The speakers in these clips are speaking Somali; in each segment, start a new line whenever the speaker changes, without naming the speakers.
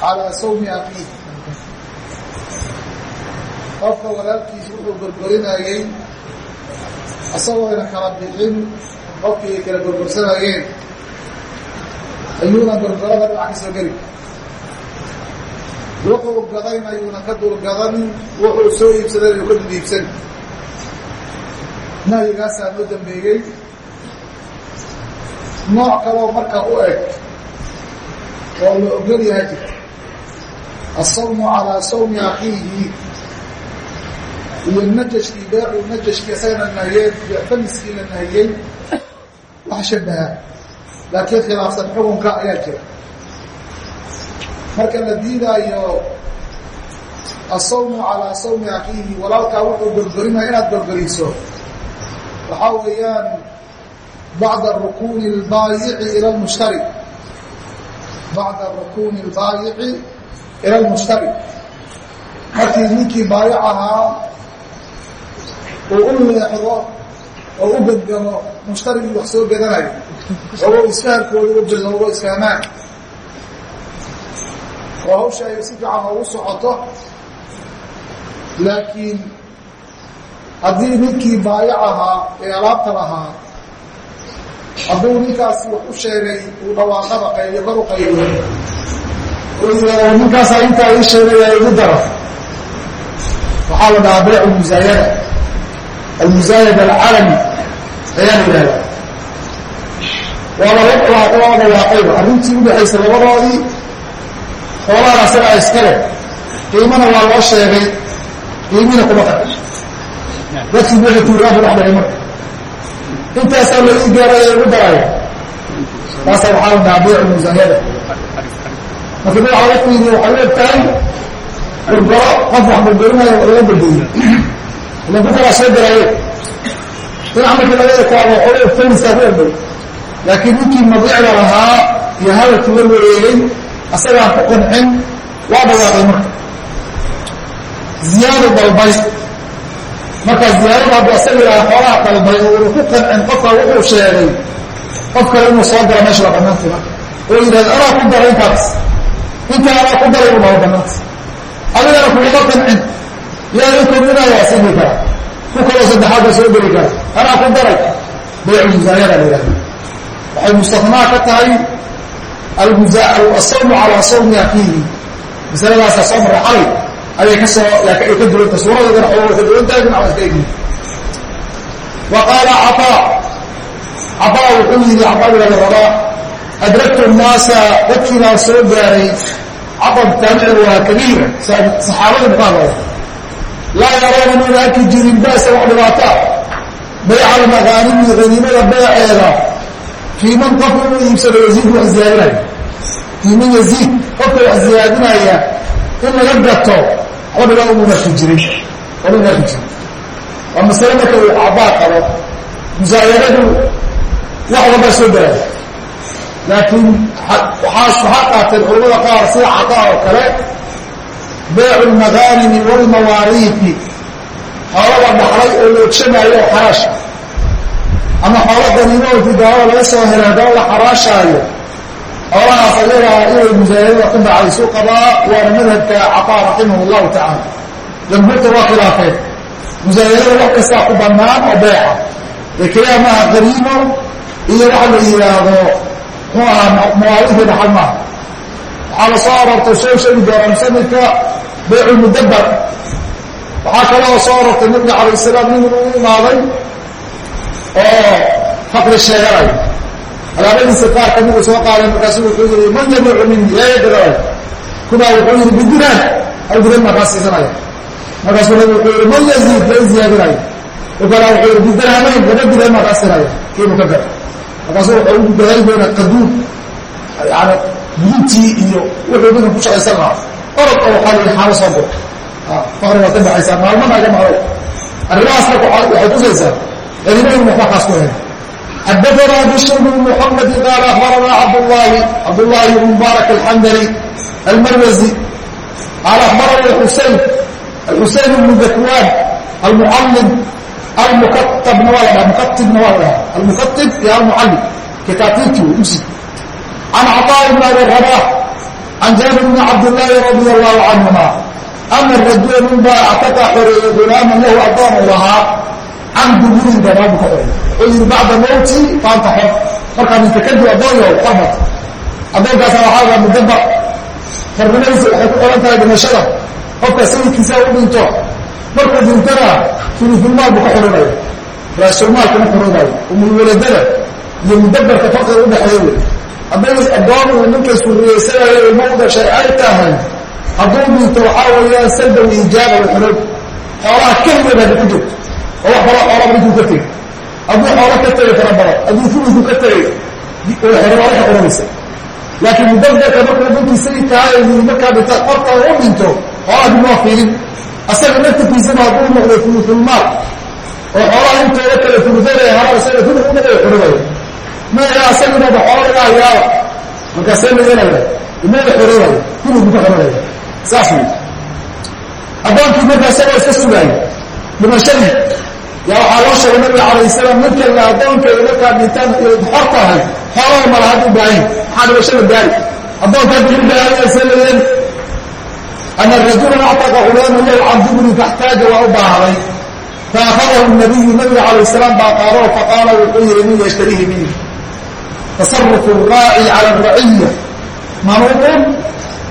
calaa sawmi akiihi qofka walaalkiisa wuxuu gorgorinayey isagoo ayna kala bixin qofkii ay kala gorgorsanayeen ayuuna gorgorada dhinac ka soo geli wuxuu gadayn ayuuna ka dulgadanin wuxuu soo iibsaday ayuu ka dul iibsan nahyigaasaa noo dambeeyey nooc kaloo marka u eg oo la ogol yahay jirta asawmu calaa sawmi akiihi iyo najashkii beecu najashkii isagana nahiyeen famiskii la nahiyey wax shabaha laakiin khilaafsan xukunka ayaa jira marka la diidaayo asawmu calaa sawmi akiihi walaalkaa wuxuu gorgorinaya inaad gorgoriso waxaa weeyaan bacda rukuuni اlbaayici ila lmushtari bacda rukuuni اlbaayici ila lmushtari markii ninkii baayic ahaa uu u leexdo oo u bedgamo mushtarigii wax soo gadanayo isfahamkooda u bilowdo isfahmaan oo hawsha ay si fiican oogu socoto laakiin haddii ninkii baayac ahaa ee alaabta lahaa hadduu ninkaasi wax u sheegay uu dhawaaqada qayliyo kor u yidhaahdo ninkaasaa intaa ii sheegaya igu daro waxaa la dhahaa baycu musaayada. Almusaayada alcalami ayaa la yidhahdaa. Waa lala dhawaaqo waa dhawaaqayba arrintii udhaxaysa labadoodii xoolahan asagaa iskale qiimana waa loo sheegay. Qiimiina kuma qad dadkii wixii tuuraabu dhex dhigay marka. Intaasaa la ii gaaraya igu daraya. Taasaa waxaa la dhahaa baycu musaayada marka magaca laga fiiriyo waxay u eg tahay gurgoro qof wax gurgorinaya laga gurgoriyo ilan ku kalaa soo garaye dhinac markii laga ekaado xoolo famiskaa ku erbay laakiin ninkii madiicda lahaa iyo hadalkii la wareegay asagaan ku qancin waa dhawaaqay marka. Ziyaado dalbay. Markaa ziyaadada hadduu asaga yidhaha xoolaha dalbay oo unu ku qancin qofka wuxuu sheegay qof kale inuu soo galo meesha waa banaantay marka oo yidhahda anaa ku daray intaas intaa anaa ku daray u dhaho banaanta adigana kuguma qancin yaa inkordinaya sigi kara. Ku kaloo saddexaad ba soo geli kara. Anaa ku daray. Baycu musaayada la yidhahda waxay mustanaa ka tahay asawmu calaa sawmi akiihi masaladaasa soo marra calay ayay ka soo ay ka duwanta suuradeedana oo ka duwantahay dhinac iska egni wa qaala cataa cataa wuxuu yidhi cataa ibn rabaa adraktu nnaasa dadkiinaa soo gaaray catab taabicigu waa kabiira saxaabada muqaadooda laa yaroona mayna arki jirin ba'sa wax dhibaataa bayca almaqaanimi haniimada beeceeda fii man qofka inuu iibsado yaziid wax ziyaadinaya fii man yaziid qofka wax ziyaadinaya in laga gato waxba dhiba umuna arki jirin wamuna arki jirin waa masale marka uu cabaa qabo musaayaradu wax walbaa soo galaaya laakiin waxaa qaateen culamada qaar sida cadaa oo kale baycu lmaghanimi walmawaariifi xoolada dhaxlay oo la ogsanaayo xaraasha ama xoolo daniimo oo tidaaro laga soo helay haddana la xaraashaayo. Xoolahaas ayagaa inay musaayadada ku dhacaysu qabaa waana madhabka cataa raximah llahu tacaala jamhuurta waa khilaafeen. Musaayadada wax kastaa ku banaan oo beeca ee keliya maaha qariimo iyo waxa la yidhaahdo muxuu ahaa mawaaliifii dhaxal maaha waxaa la soo aroortay soo sheegi doonaa musanifka baycu mudabar waxaa kaloo soo aroortay nabiga calayh salaam nin uu imaaday oo faqri sheeganayo alaabadiisa qaar ka mid uu soo qaaday markaasu wuxuu yihi man yabiicu mini yaa gadaayo kunaa wuxuu yihi bidiraan hal diran baan kaa siisanaya markaasuu nabi wuxuu yihi man yaziid la ziyaadinayo u kala wuxuu yihi bidirhamayn laba dirhan baan kaa siinaya kiibuu ka gara markaasu waxa ugu badaan doona qaduun yani gudubtii iyo wuxuu dadka ku shaqaysan lahaa orod oo waxaa laii xaalo soo guro faqrigaad ka baxaysaa maalmana ga arrimahaas marka waxay tusaysaa ciidamadiin waxba kaas ku hayn xadaanaa bishr bn muxamadi qaala akhbaranaa cabdlahi cabdullaahi bn mubaarak alxandari almarwazi. Qaala akhbaranii xusayn xusayn bnu dakwaan almucallim almukatabna waa la mukatibna waa la almukatib iyo almucallim kataatiibkii wey usi can caطaa bn abi rabax can jaabir bni cabdillaahi radi allahu canhuma ana rajula ninbaa actaqa xoreeyey gulaaman lahu adoon lahaa can duburin gabaadu ka xoreeyey wuxuu yidhi bacda mowti faanta xor markaa ninka kadib addoonyo qormat addoonkaasna waxaa lagaa mudaba xornimadiisa waxay ku xiran tahay dhimashada qofka sayidkiisa u dhinto markuu dintana fulufulmaal buu ka xorinaya raasulmaalka ma xoroonayo umulwaladada iyo mudabarka farqiga udhexeeya wey hadday adoon uu ninka surriyeysanayo ilmo u dhashay ay tahay hadduu dhinto waxaa weeyaan salba iijaaba xoroog xoolaha keligeed hadda ku jirto oo wax kalo xoola ninkuu ka tegey hadduu xoolo ka tegay fara badan hadduu fulufku ka tegay waa ka xoranaysa laakiin mudabarka markuu ninkii sayidkahay markaa dhinta qorta u dhinto xoolaha dib loo fiirin asaga naftirkiisaba hadduu noqday fulufulmaal oo xoolaha intooda kale fulufada hara isaga fuluf u noqday xorowaya maya asaginaba xoolo laga hayaaba markaasee la yeelaya imada xoroobaya fulufku ka xoroobaya saas wey addoonkii markaa isagoo iska sugaaya dhimashadii yaa waxaa loo sheegay nabiga calayh salaam ninkanna addoonka markaa dhintaan xor tahay xoolaha mala had u baahan maxaa dhimashada gaari? Addoonka hadda u baahanyasee la ana rajula actaqa hulaama lahu can dubrin faxtaaja waa u baahday faakadahu nabiyu nabiga calayh salaam baa qaado faqaala wuxuu yihi man yashtarihi minni tasarufu raaci cala raciya manuuqun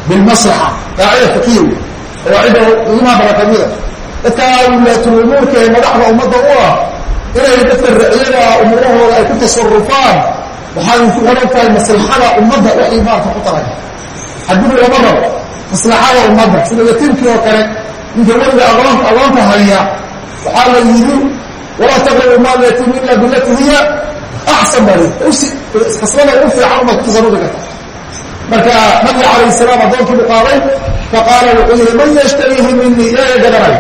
bilmaslaxa raaciya wey waa cidda qiimaha barakamida dadka awlaatulumuurka ee madaxda ummadda u ah inay dadka raciyada umuurahooda ay ku tasarufaan waxay ku xihan tahay maslaxada ummadda waxay maarka ku taray xadidu lama rabo maslaxada ummadda sida yatiimkii oo kale ninka weliga agoon agoonta haya waxaa la yidhi walaa taqrabu maal yatiim ila bilati hiya axsan baa usi khaslada ugu fiican umaad ku tasarufi karta. Marka nabiga calayh salaam addoonkii buu qaaday faqaala wuxuu yihi man yashtariihi minii yaa gadanay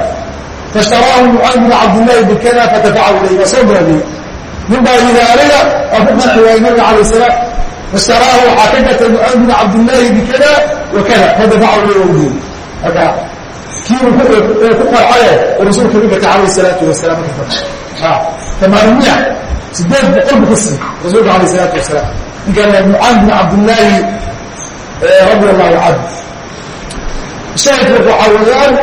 faishtaraahu nucaym bn cabdillahi bikada fadafacahu ilayh waa soo gaadiyey nin baa yidhi aniga waa ku qanci waayey nabiga calayh salaam ka gatay nucaym bn cabdillahi bikada wa kada fadafacahu wadiye marka kiibu ku qarcaye oo rasuulka u gatay calayh salaatu wasalaam marka tamaanimiya sideed boqol bu ka siiy rasuulka alayh salaatu wasalaam ninkaan nucaym bn cabdillaahi radi allahu canhu shaahidka waxaa weeyaan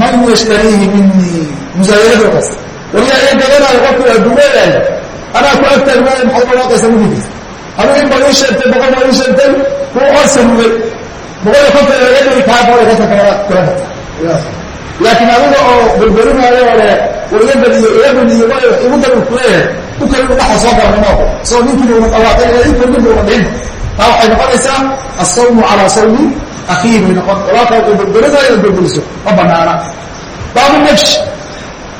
man yashtariihi minii musaayadoodaas waliyaa iga gadanayo qofku hadduu leeyahay anaa ku agtaagmaayo maxaad dhawaaqaysa wiilkiis adigu in baa ii sheegtay boqol baa ii sheegtay kuu orsanugay boqol iyo konton laga dhigi kaa boqol iyo konton kala kula gata laakiin adiga oo berberinayo ole iga badiyo iga badiyo waayo igu dar kuleeyahay u kale inu dhaxa soo gala nama isagoo ninkiina una dhawaaqay ila in kordhin una dhihin taa waxay noqonaysaa asawmu calaa sawmi akhiihi bay noqon. Walaalka wuxuu berberinayo inaad berberiso ma banaana. Baabu najsh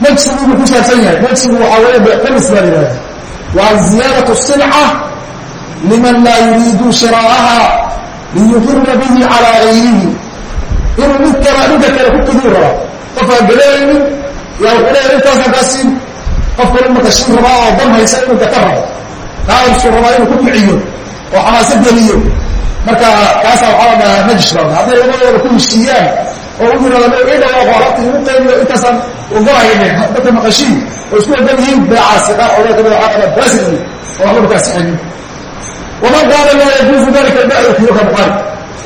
najsigu buu ku saabsan yahay. Najsigu waxaa weeye beeqamis baa yidhahda waa ziyaadatu silca liman laa yuriidu shiraa'aha liyuqira bihi calaa gayrihi inuu mid kala ninka kale ku kiduu raba qof aan gadanaynin yaa wuxuu leeyahay intaasaan kaa siin qof kale marka shin rabaa oo dan haysa inuu gata rabo kaasu rabaa inuu ku kiciyo oo xamaasa geliyo marka kaasaa waxaa la dhahaa baa hadday labadooda ku heshiiyaan oo u yiraahdo ii dhawaaqo alaabta igu intaasaan ogolahayne dadka maqashiin oo isku ogan yihiin beecaasi qaar odaa ka mid waxaa kala baasid oo waxba markaa sixinin waman qaala laa yajuuzu dalika albaycu fiyoka buqaari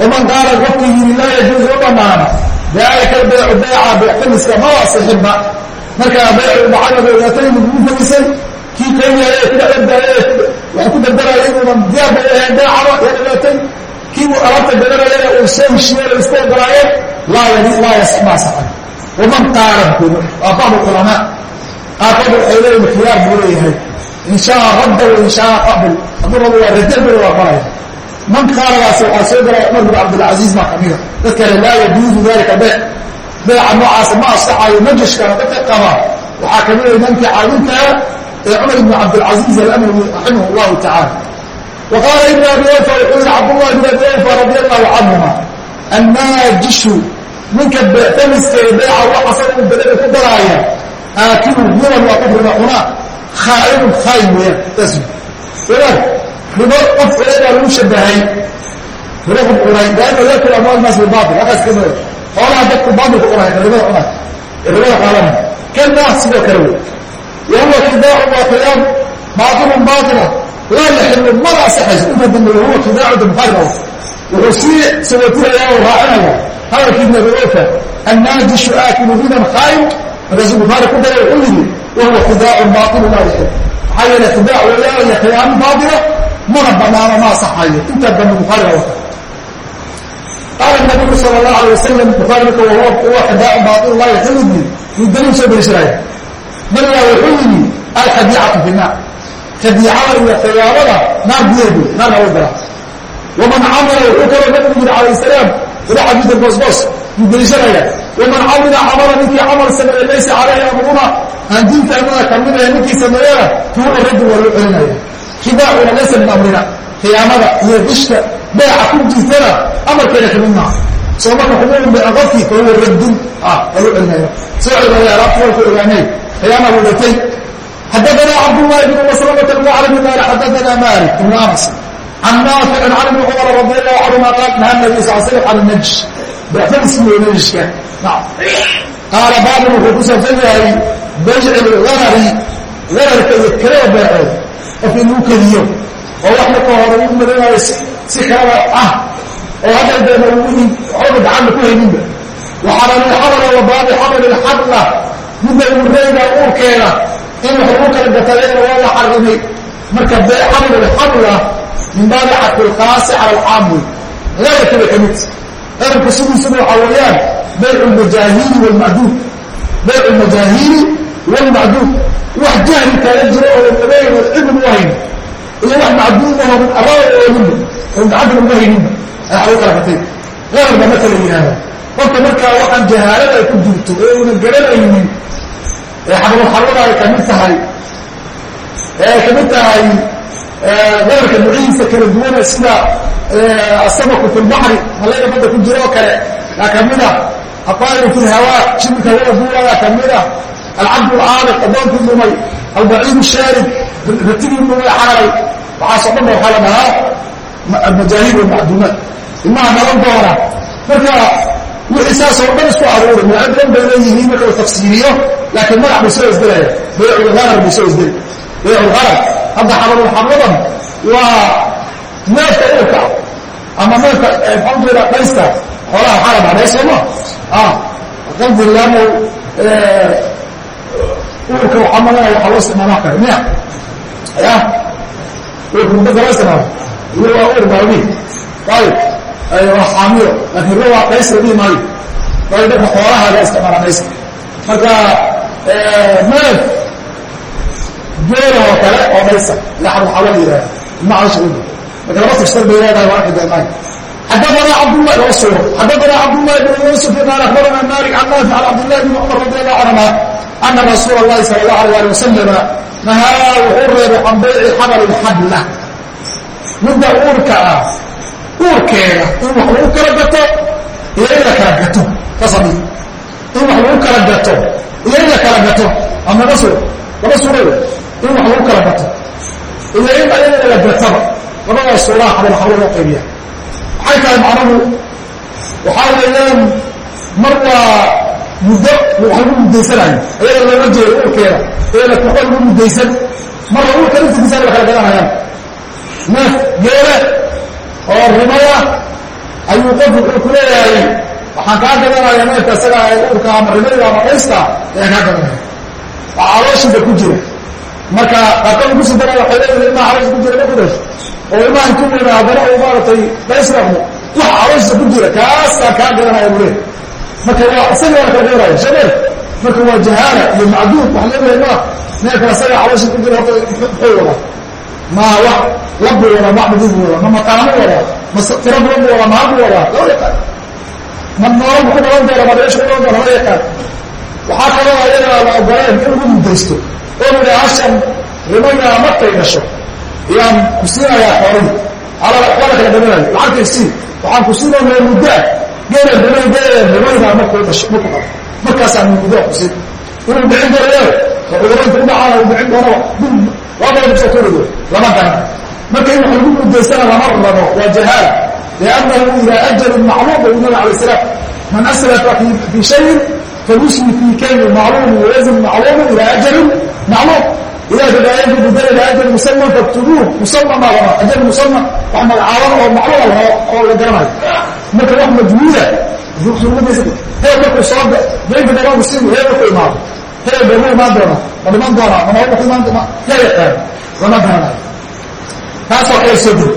waman qaala qofkii yiri laa yajuuzu ma banaana dalika albaycu beeca beectamiska ma wasixinba markaa baycu dhacada ogaatay lagugu fadisay kii qaynaya ee ku dhexdardaaye waxay ku dardaraya inuunan diyaarba ahayn beecaba yaa ogaatay kii uu alaabta gadanayana uu soo heshiiye la isku ogolaayeen laa laa yasmasaxan waman qaala waa bacd culamaa qaarkood waxay leeyihiin khiyaar buu leeyahay in shaa radda wa in shaa qabil hadduu rabo waa radda buu aqbalaya man qaaladaas waxaa soo galaya cumar bin cabdilcaziiz baa kamida dad kale laa yajuuzu dalika beyc beeca noocaasa ma asaxayo najashkana dadka qaba waxaa kamida imaamkii caadintaa ee cumar ibn cabdilcaziiz alamawi raximah llahu tacaala wa qaala ibn abi awfa wuxuu yihi cabdullahi ibn abi awfa radi allahu canhuma annaajishu ninka beectamiska ee beeca wax asaga u bedada ku daraaya aakilu mudan waa kufriga cunaa khaainun khaain weeyaan saas walaal ribo qof cunay baa lagu shabahay ribo qof cunay daa'ima yakul amwaal naas bilbaatil halkaas ka mada xoolaha dadku baatilka cunay ka ribada cunay ee ribada qaadanaya kanaa sidoo kale wey wa huwa khidaacu waa khiyaam baatilun baatila laa yaxilu mala asaxayso inta dambe wahuwa khidaacu damfaarka wuxuu sii sabatirayaa oo raacinaya hadalkii nabi ofa annaajishu aakilu riban khaain markaasuu bukhaari ku daray wuxuu yidhi wahuwa khidaacu baailu laa yaxil maxaa yeele khidaac weeyaan iyo khiyaamo baatila mana banaano ma asaxayo intaa dambe bukhaari baa wata. Qaala nabigu sal allahu alay wasalam bukhaari marka huwa khidaacu baailu laa yaxilu yii yuu daliil soo deliishanaya nabigaa wuxuu yidhi alkhadiicatu fi naar. Khadiicada iyo khiyaamada naar gudeed wey naarna way galaa waman camila wuxuu kaloo nabigu yidhi calayh salaam ila xadiida boosboos yuu deliishanaya waman camila camala ninkii camal sameeye laysa caleyhi amruna. Aan diinta amada ka mid ahe ninkii sameeyana fuula raddi waa loo celinaya khidaacuna laysa min amrina. Khiyaamada iyo dishka beeca ku jirtana amarkeena ka mid maaha soo marka bay qofkii fa huwa raddun. Ah waa loo celinaya soo celaya alaabta waa ku ogaanay. Khiyaama buu dhatay. Xadadanaa cabdullahi bn maslamata almuclami qaala xadadanaa malik ibn anas. Can naaficin can ibni cumar radi allahu canhuma qaal naha nabiy sal slam cala najsh beexfadiisii najishka qaala baabun wuxuu ku saabsan yahay bayci ganarka iyo kalada beecood qof in lagu keliyo oo wax marka hore u marinayo si kalaba ah. Oo hadda deena ugu waxooga gacanna ku hayninba waxabalxabala wa baabi xabali lxabla midda ureyda uurkeeda in wax lagu kala gatayana waa la xarimay. Marka xabl lxabla min baabi xaqilqaasi cala alcaam. Wey ganarka bay ka mid ganarka sidiisuna waxaa weeyaan bayc lmajaahiri wlmacduud bayc lmajaahiri wlmacduud wax jahli kaaga jiro oo labeyn oo cilmi u hayn iyo wax macduud aho min abaada oolinba oo gacanta lagu hayninba ayaa lagu kala gatay ganarba marka la qofka markaa waxaan jahaalada ay ku jirto ee una garanaynin ee xabluxalada ay ka mid tahay ee ay ka mid tahay ganarka nucihiisa kala duwana sida asamaku fi lbaxri malayga badda ku jira oo kale yaa kamida aطaa'iru fi lhawaa shibirka hawada duulaya kamida alcabd alcaaliq addoonkii dhumay albaciid shaarid ratigii dhumay xararay waxaasoo dhan ba waxaa la dhahaa almajaahir walmacduumaat ilmaha nalan doona marka wixii saasoo dhan isku aruuray magacyo badan bay leeyihiin marka la tafsiiriyo laakiin magac bay soo isdelaya bayculganar bay soo isdeli bayculganar hadda xabalulxabladan waa neefka uurka ama neefka maxaan jeeda dhaysta xoolaha xala dhacday sooma qalbi laamo uurka waxaa malaya waxaa loo isticmaala kale miya? Ya? Uurka mudada loo isticmaalo iyo waa uur baabi ayib waa xaamiyo laakiin ro waa dhays la dhihi maayo waayo dadka xoolaha la isticmaala dhayska marka neef geela oo kale oo dhaysa laxad waxaa la yidhaha ilma caisha ugu tafsir bay leedahay waa arki doonaa xadaana cabdlah laba suuro xadaana cabdullahi bn yuusuf qaal akhbarana malik can naafic can cabdillahi bni cumar radi allahu canhuma ana rasuula allahi sala allahu alayh ali wasalama nahaa wuxuu reebay can bayci xabali lxabla midda uurka ah uurkeeda in wax lagu kala gato iyo in la kala gato kasami in wax lagu kala gato iyo in la kala gato. Ama laba suuro laba suuro in wax lagu kala gato iyo in la gataba labada suuraha xabal xablo loo qaybiya maxay tahay macnuhu waxaa weeyaan mar waa muddo wax lagu muddaysanayo ayada looga jeedo uurkeeda iyada kuxo lagu muddaysan marna uurka laftigiisa la kala gadanayaan neef geele oo rimaya ayuu qofku wuxuu ku leeyahay waxaan kaa gadanaya neefka isaga uurka ama rimayda ama dhaysta ayaan kaa gadanaya waa calooshiisa ku jira. Marka qaarkood ku sii dara waxay leeyihiin ilmaha caloosha ku jira ma ku dhasho oo ilmaha intuu weyna haddana uu maaratay daysraqmo wax calooshiisa ku jira kaaskaa kaa gadanaya buu leeyahay. Marka waa isaga waa kala gadanaya shabeel marka waa jahaala iyo macduud wax leeyahay ma neefka isaga caloosha ku jira horta muxuu wadaa ma wax labu wadaa macbuduu bu wadaa ma mataano wadaa ma tira badan bu wadaa maal bu wadaa lama yaqaan. Ma noolo ku dhalan doona ma deesha ku dhalan doona lama yaqaan. Waxaa kaloo ayaga la ogoleen in lagu muddaysto oo la yidhaha hashan rimayaa markay dhasho ayaan ku siinayaa xoolihii ala kala dhamanay lacagtay sii waxaan ku siinaya muddaa geela dhaman geela. Dhamanaysaa markuu dhasho markuu dhalo markaasaan muddo ku siin. Inuu bixin karayo cuduranta u dhacaan uu bixin doono. Labada bisatoodo lama garan marka in wax lagu mudaysana lama rabo waa jahaala liannahu ilaa ajalin macluum buu nabi alay salaam man aslafa fi shayin falyusli fi kayni macluum wawazn macluum ilaa ajalin macluum ilahi baa in kubedeli lahaa ajal musaman faktubuuh musaman baa laa ajal musaman wax magacaaban oo macluuba lahaa oo la garanayo marka wax majhuula usuumadiisa heel markuu sooda dainka dabanku siigu heelna ku imaado heel bagu imaan doonaa ma dhiman doonaa mamaaba ku imaan doona la yaqaan lama garanayo taasa waxay soo degi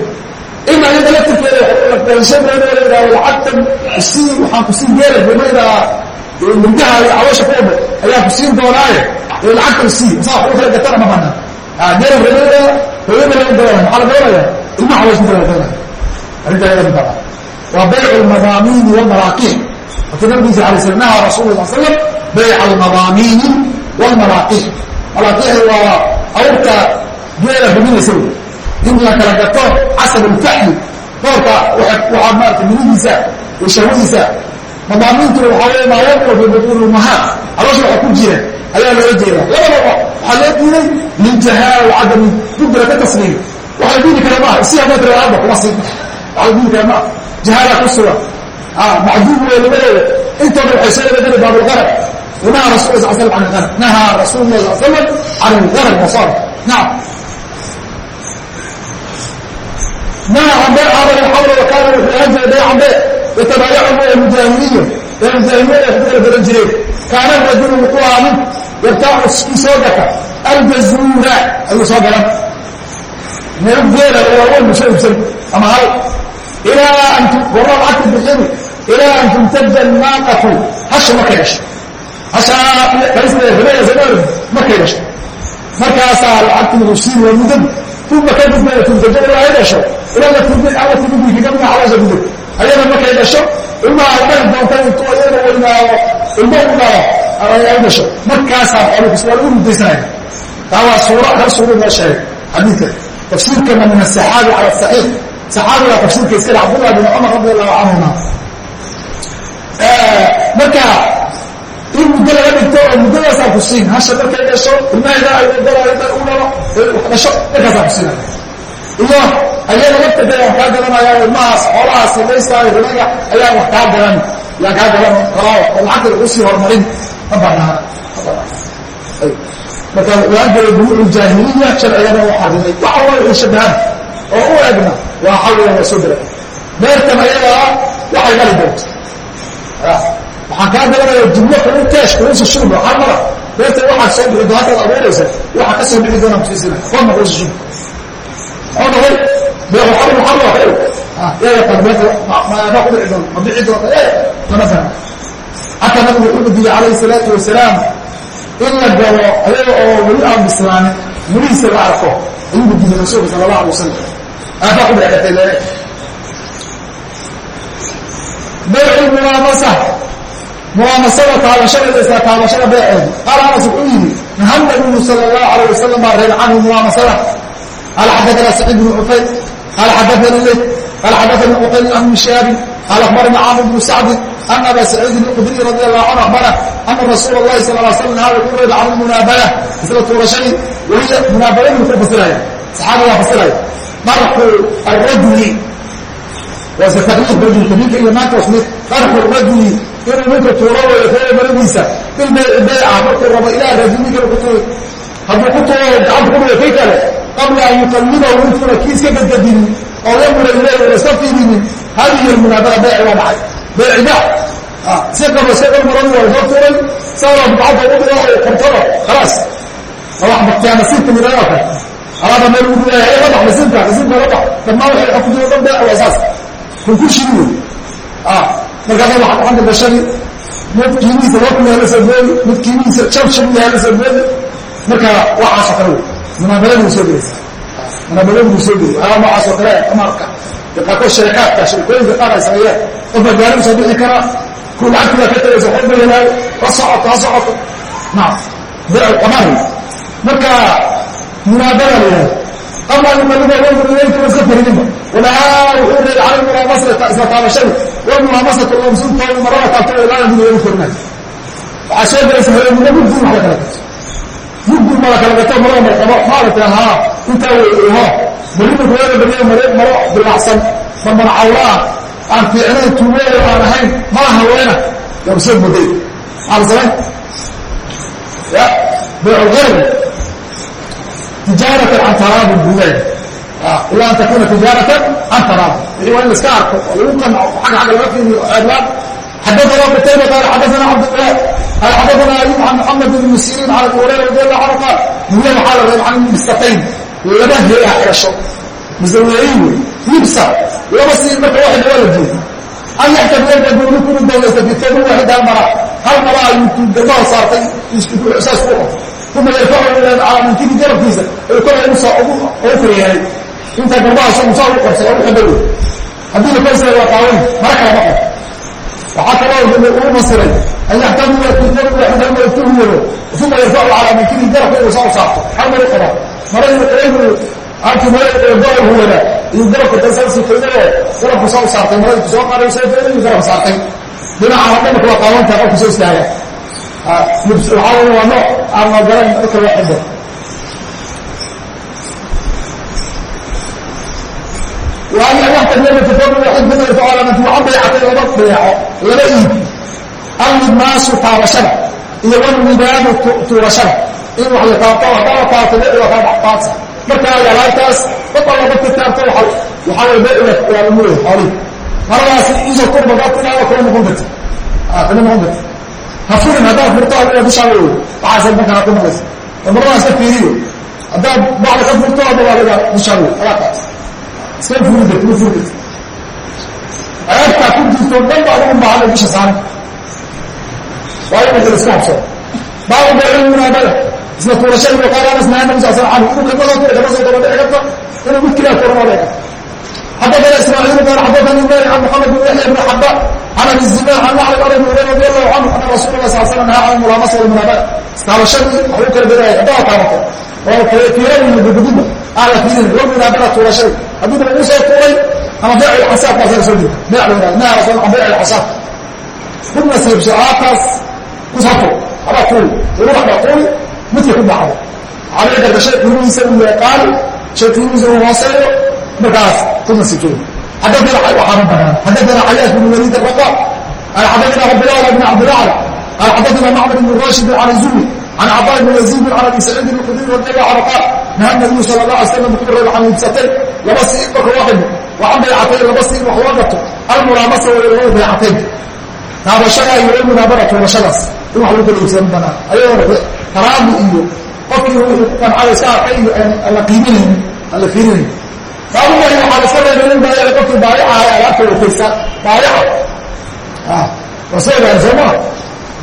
in ayada laftirkeeda waxay u laqbeenshadooda la yidhahdo lacagtan ku sii waxaan ku sii yeelay bimaydaa indhaha iyo caloosha ku dhacay ayaa ku siin doonaaye. Ee lacagtan sii saa wax u kala gatana ma banaan meel rabeyda rabeyda laga gadanaya maxaa la gadanaya ilma calooshinta laga gadanaya arrintaa aad bada waa baycu almadaamiini walmalaaqiin wata nabigiisa alay slam nahaa rasulu sal slam bayca almadaamiini walmalaaqiin malaaqiixi waa awrka geela hubinaysa wey in la kala gato casab alfaxli doorka waxaa maarata midihiisa iyo shahwadiisa madaamiintu waxaa maa yaqul fi butuuni umahaat calooshi waxa ku jira ayaa loola jeedaa labadaba waxaa loo diiday linjahaala wacadami dubira ka tasliima waxaa diidi kara maaha isi haddaad raada kuma siin waxaa diidi kara maaha jahaala ku sugan macduub wey labadeeda intaba waxay soo wada geli baabulqarab nahaa rasul sal slam can alqarab nahaa rasuul lah sal slam can alqarab wasaar nacam nahaa cambe aamar alxawla wakaana wuxuu ahan jiray baycan bee yatabayacuhu almujaahiriina ee mujaahiriinada ku kala badan jireen kaana rajulu wuxuu ahaa mid yartaacu kii soo gata aljazuura ayuu soo galan meel geela waaweyn buu soo iibsan ama hal ilaa an warra lacagta bixin ilaa an tuntaja naaqatu hasha markay dhasho hashaa dhalisteeda rabeeyasamar markay dhasho markaasaa lacagtii lagu siin waa muddadu uma kadib ma tuntaja ilaa ay dhasho ilaa la tibid ama tibid kaga magac dhasha muddadu ayada ay gasho markaasaa xoolkiis waa lagu rudaysanaya taa waa suura hal suura noo sheegay xadiidka. Tafsiirkana min asaxaabi cala saxiix. Saxaabiga tafsiirka iskale cabdullah bin cumar radi allahu canhuma marka in muddo laga dhigto oo muddadaasaa ku siin hasha markay gasho ilmaheeda ay udalalo dhasho markaasaa ku siinaya iyo ayada laftada ayaan kaa garanaya ilmahaas xoolahaas samaystaay ribaga ayaan wax kaa garan yaan kaa garan lacagta lagu sii horumarin ma banaana marka waajaba buluucu jaahiliya sharcigana u xarimay waxa waa shabahan oo u egna waa xawiga waa soo diray beertan ayadaa waxay dhali doonto waxaan kaa garanaya jumlo kugu teesh kugusa shurba hal mara beertan waxaad soo bixi doontaad abuuraysa waxa ka soo bixi doonaa kusiisina korna kugusa shurba muxuu noqday beeru xarim xarwa xew yaa yaqaan beerta ma ku dhici doonta ma bixi doonta yaa lama fahma xataa nabigu wuxuu diiday calayhi salaatu wasalaam in la galo ayaga oo weli aan bislaanin welihiisa la arko. Ayuu diiday rasuulka sala allah alay wasalam aafaa ku dhex gatay leele baycu muwaamasa muwaamasada taabashada isla taabashada beeceedu qaala anas wuxuu yidhi naha nabiyu sala allahu alayh wasalam baa reer canhu muwaamasada qaala xadathana saciid bnu cufayr qaala xadathani ley qaala xadathani uqayl an bni qaal abarna caamr bnu sacdi an aba saciidin اqudriy radi alah canhu abara ana rasuul اlahi sal l slam naha wuxuu reeba can munaabala isla tuurashayi wahiya munaabaladan ku fasiraya saxaabigaa fasiraya darxu aradyi waa se takliif rajulka ninka iyo maanta wasmid darxu radyi inuu ninka tuuro weyo reeba maradiisa bilbayci bayca markuu rabo ilah raadi ninka ku tuur hadduu ku tuuro gacanta ku dhiga kay kale qabla an yukallidahu intuuna kiiska gadgadinin oo yamura ilayhi laska fiirinin hadihi الmunaabala bayci waa dhacay si qabo si dhan maradu waa soo tuuray saara bacda u dhigo oo kortaba khalaas wax baktiyaa nasiibka midayoo kale alaaba meel ugu leeyahay la bax nasiibka nasiibka la bax dhammaan waxay ku jiro dhan beyc waa saas kun ku shiri wey markaasa waxaad xagga gashadi mid qiimihiisa loo kuma hala saboodi mid qiimihiisa shan shan hala saboodi marka waxaas oo kale wey munaabaladu soo gelaysa munaabaladu soo gelay waxyaaba noocaas oo kale amarka qaarkood sharikaadka shirikooyinka qaar ay sameeyeen. Qofka gaari soo bixi kara ku lacagtiba ka tagaysa xorba helaayo la socoto ha socoto naam beec qamari. Marka munaabala la yihahdo qabla an yuqalliba wayntuna iska farininba wanahaa wuxuu reey cala mulaamasata isla taabashadu walmulaamasatu lamsuntooda marada taabtada ilaa mid lagu korinayo waxaa soo gelaysa haweenimo mugdi wax la kala gato mugdi ma la kala gato marada marqabo maaragtay haa intaa wey ho berrina kuwaada beriya mare maro dilaacsan bambana cawla ah aan fiicnayn tuugeeda aan ahayn mala haweena yaa soo muday maxaa la samayn ya bayculqarb tijaaratan can taraabin buuleyn ila an takuna tijaaratan can taraabin wixii waa in laiska arko oo lagu qanco xagga xagga laga fiiriyo ceeblaan xadaثna qtayba qaal xadaثna cabdالlah qaal xadaثna ayub can mxamed bn musirin can abi hurayra radi allahu canhu qaal buule waxaa la reeb can mistatayn laba heeha xirasho musawiyiin wey yibsa laba sii marka waxay waa la jeeda an yaxtabiya buuli kunu dawlaysta fi tawbin waaxid hal mara hal mara ayuu garbaha saartay saas ku qabto uma yarfacu calaa mankini garabkiisa ay kor ugu koryeelay inta garbaha saa ugu qabsay ugu xidha wey haddii waxaa kaloo uu fasiray an waaxid hal mara tuhu wado uma yarfacu calaa mankini garabka inuu saa u saarto. Hal mara qaba. Maradu halkii mara huwada iyo garabka dasasikayao garabka soo saartay. Marada soo qaaday soo jeeday garabka saartay. Dhinaca dhamarka waa qaawantaha qofka soo istaaga waxaa waa nooc aan la garan marka loo waayo waxka loo matafooga waxay gudanaysa oo lamanti waxu baycatay ooma fiico laba iib alnibaasu taabashada iyo walnibaadu tuurashada in wax la taabto hadaba taabto beiga kaadhaxtaasa markaa alaabtaas dadalaba ka taabto waxaa way beiga waalamuleya xoolii maradaasi isha kurmagatinaa kuma noqon karti kuma noqon karti ha furin haddaad furto adiga dushaada wey waxaasa markaa ku noqaysa maradaas ka fiiriyo haddaad bacda ka furto hadda adiga dushaada wey alaa kaas iska furida kuu furdat ceebtaa ku jirtoo dhan ba adigu baa hadda disha saaran waayo masa iska habsado baabu baycu munaabada isla tuurashada iyo qaadaanas nahay nabi sal sl canhu inuu kadnada kure kama soo daba dhici karta inuu midkiilaa kuranoo dhici karta xaddaana ismaaciil qaal xaddaani mali can moxamed bn yaxya bn xaba can abi zima can nacli abi hurayra radi allahu canhu ana rasuul allah sal slam nahaa can mulaamasa walmunaabada iskahabashadii wax lagu kala bedaya xiddaha taabata oo fiirada iyo gudgudubba ala fiirin walmunaabada tuurashada ابو بن موسى توري اما بيع الحساب ما زال سودي بيع نهى رسول الله بيع الحساب كنا سيب شعاقس كسطو على طول يروح على طول midka ku dhacdo caliga shay qiimihiisa uu yaqaan shay qiimihiisa uu hooseeyo markaas kuma sijoodo حدثنا وحرم بنان حدثنا عياش بن وليد الرقاق قال حدثنا عبد الله بن عبد الاعلى قال حدثنا معمر بن راشد عن الزهري can cabaa bn yaziidin can abi saciidin ilquduri wadciga caraqaa naha nabiyu sala allah alay slam wuxuu reeba can iibsatay laba sii in marka waa xidho wa can baycatayn laba sii in wax la gato almuraamasa wailaa baycatayn taabashada iyo almunaabara toorashadaas in wax lagu kala iibsadan banaan ayadoo taraadi iyo qofkii wuxuu ku qancada iska arkay iyo aan la qiiminayn aan la fiirinayn baabumahi waxaa laska reebay in baayaca qofkii baayacaha ee alaabta wafaysta baayaca waa soo gaari soo maa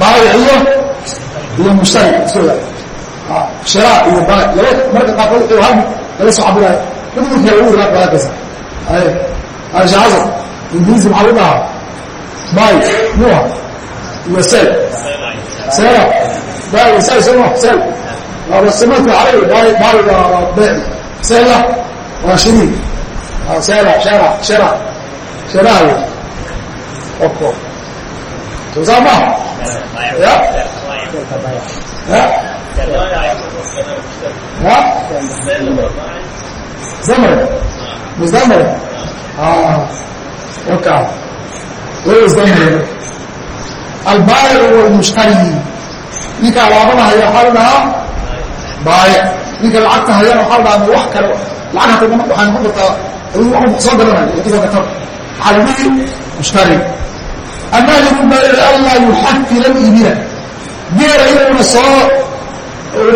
baayac iyo iyo mushtari iska ogaad shiraa iyo bara laba marka qaarkood hal laga soo cabiraayo midmidka lagu yiraa baraakaysa aye aisha xasan ingiriisi maxaa lagu dhahaa bay nuha iyo sel sela bay sel sooma sel waa sumadka xalay bay bay waa beyci sela waa shiriin sela shera shera sheraha wey qofko soo ها ها زمر مش زمر اه اوكي ايه زمر البائع والمشتري ninka alaabada haya waxaa la dhahaa baaye ninka lacagta hayana waxaa la dhahaa wax kale lacag hata waxay noqon kartaa adigu wax soo garanaya kasoo gatar waxaa la dhihi mushtari annahyu baayici allaa yuxafila libila geela inuuna soo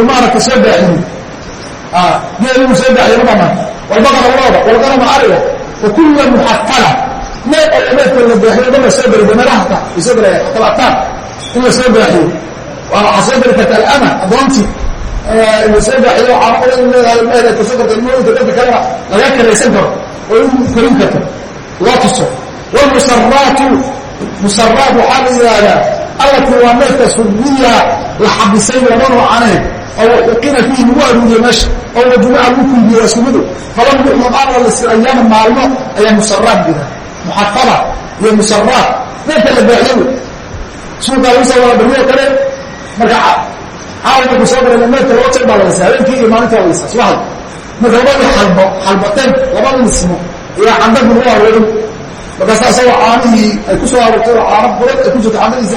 maaragta soo baaxiyo geel inuu soo baaxiyo ma banaan walbaqara looda walqarama ariga wa kulla muxafala neef oo neefka la baaxiyo dhan la soo bari dameeraha hataa way soo baraya atalaataan in la soo baaxiyo. Waxaa soo geli karta alama adoontii la soo baaxiyo caaqada in leedahay meeda ka soo karta ilmooyinka dadka kalena laga karaysan karo oo in korin karto. Loo tuso. Walmusaraatu musaraat waxaa la yidhaahdaa allatii waa neefka suriya la xabisay laba noocaneed oo uqina fiihi lagu aruuriye meesha oo wajumaca lagu kulmiye isku midu falam yuxmad aan la lasi ayaama maalmo ayaa musaraad jira muxafada iyo musaraad neefka la baaxiyo wey suuqaa lagu soo wada bariyo kale marka caawa markuu soo baray neefka laba jeer baa la lasa habeenkii iyo maalintaa la lasa subaxda marka labadii xalbo xalbateen labada nismo ayaa candadu lagu aruurin markaas asagoo caanihii ay ku soo aroortay oo caano badan ay ku jirto caanadiisa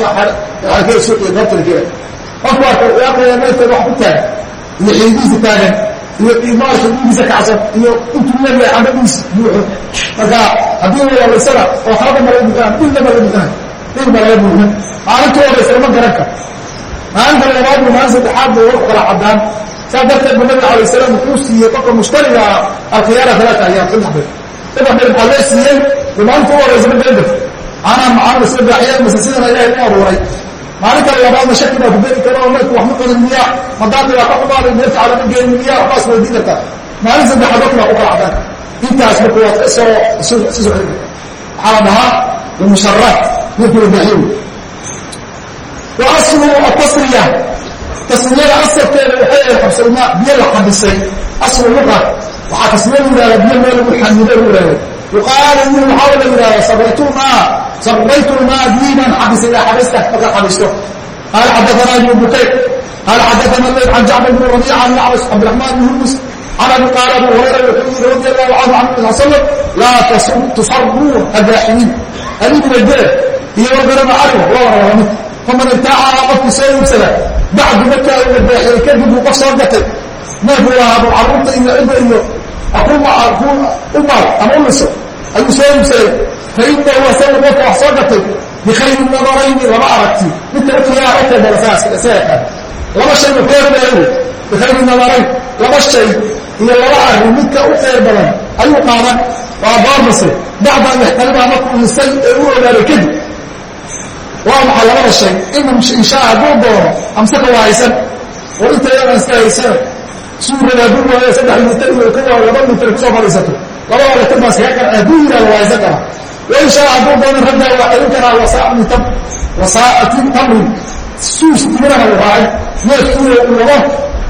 xalkee suuqiya goobta la keenay qofku waa aqriya neefteeda wax ku taagan iyo xiidiisa taagan iyo maarata dhiigiisa kacsan iyo intuu leeyahay candadiisa buuxo marka haddii la walaysana oo halaba mala buuxaan dhilna mala buuxaan dhil ba laga buuxin maalintii horeysa lama garan karo maalinta labaad maalin saddexaad bay wax kala caddaan. Saa darteed ba nabiga alay salaam wuxuu siiyey qofka mushtariga alkhiyaara talaata ayaam saddex bay saddex bay maxaa loo siiyey maalinta u horeysa ma garan karto caanaha macaanada sida baaxiyaan mase sidana ilaahay u abuuray. Maalinta labaadna shaki baa ku beri kara oo neefku wax ma codin miyaa? Madaaqi baa ka xumaaday neefta calama geeni miyaa? Waxbaas weydiin kartaa. Maalin saddexaad dadku baa ku kala cadaan intaas marka waa isoo isu socon karta waxaa la dhahaa almusharaat neefku la baaxiyo wa aslu atasriya tasriyada asalkeeda waxay ahayd xabsulmaa biyo la xabisay. Aslu luqa waxaa tasriya la yidhahda biyo meel lagu xamido lagu yidhahda yuqaalu in waxaa la yidhahda sabraytulmaa sabraytulmaa biiman xabisay ila xabista markaad xabisto qaala xadathana ibnu bukayr qaala xadathana layl can jacfar bn rabiica an yacbas cabdiraxmaan bn hurmus can abi qaala abu hurayra wuxuu yidhi radi allahu canhu can nabi sal slam laa tusaruu adaaximiin adiguna gee iyo wargarana ariga waa waraba mid faman ibtaaca qofkii soo iibsada bacdu markaa uu adaaxiyey kadib uu qof soo gatay neefku lahaabo carruurta iyo cidda iyo umaal ama u liso ayuu soo iibsaday. Fainahu asaga qofka wax soo gatay. Bikhayri nadarayni laba aragti. Midka ukiyaa saga laba shay u khayr badan bikhayri nadarayn laba shay iyo laba arrin midka u khayr badan ayuu qaadan waa doormase bacda an yaxtalimaa markuu lisay ee u ogaaday kadib. Waa maxaa labada shay? Ina inshaa hadduu doono amsaka waa haysan oo inta yadan iska haysana suurada hadduu waayo saddex litar iyo ka waa laba litar ku soo fadhiisato labada litar baa iskaga qanca hadduu yihahdo waa haysan karaa wain shaa hadduu doono raggaa waa celin karaa wasaa'ati tam wasaa'ati tamrin suus timirana u raacay neefkiina uu wado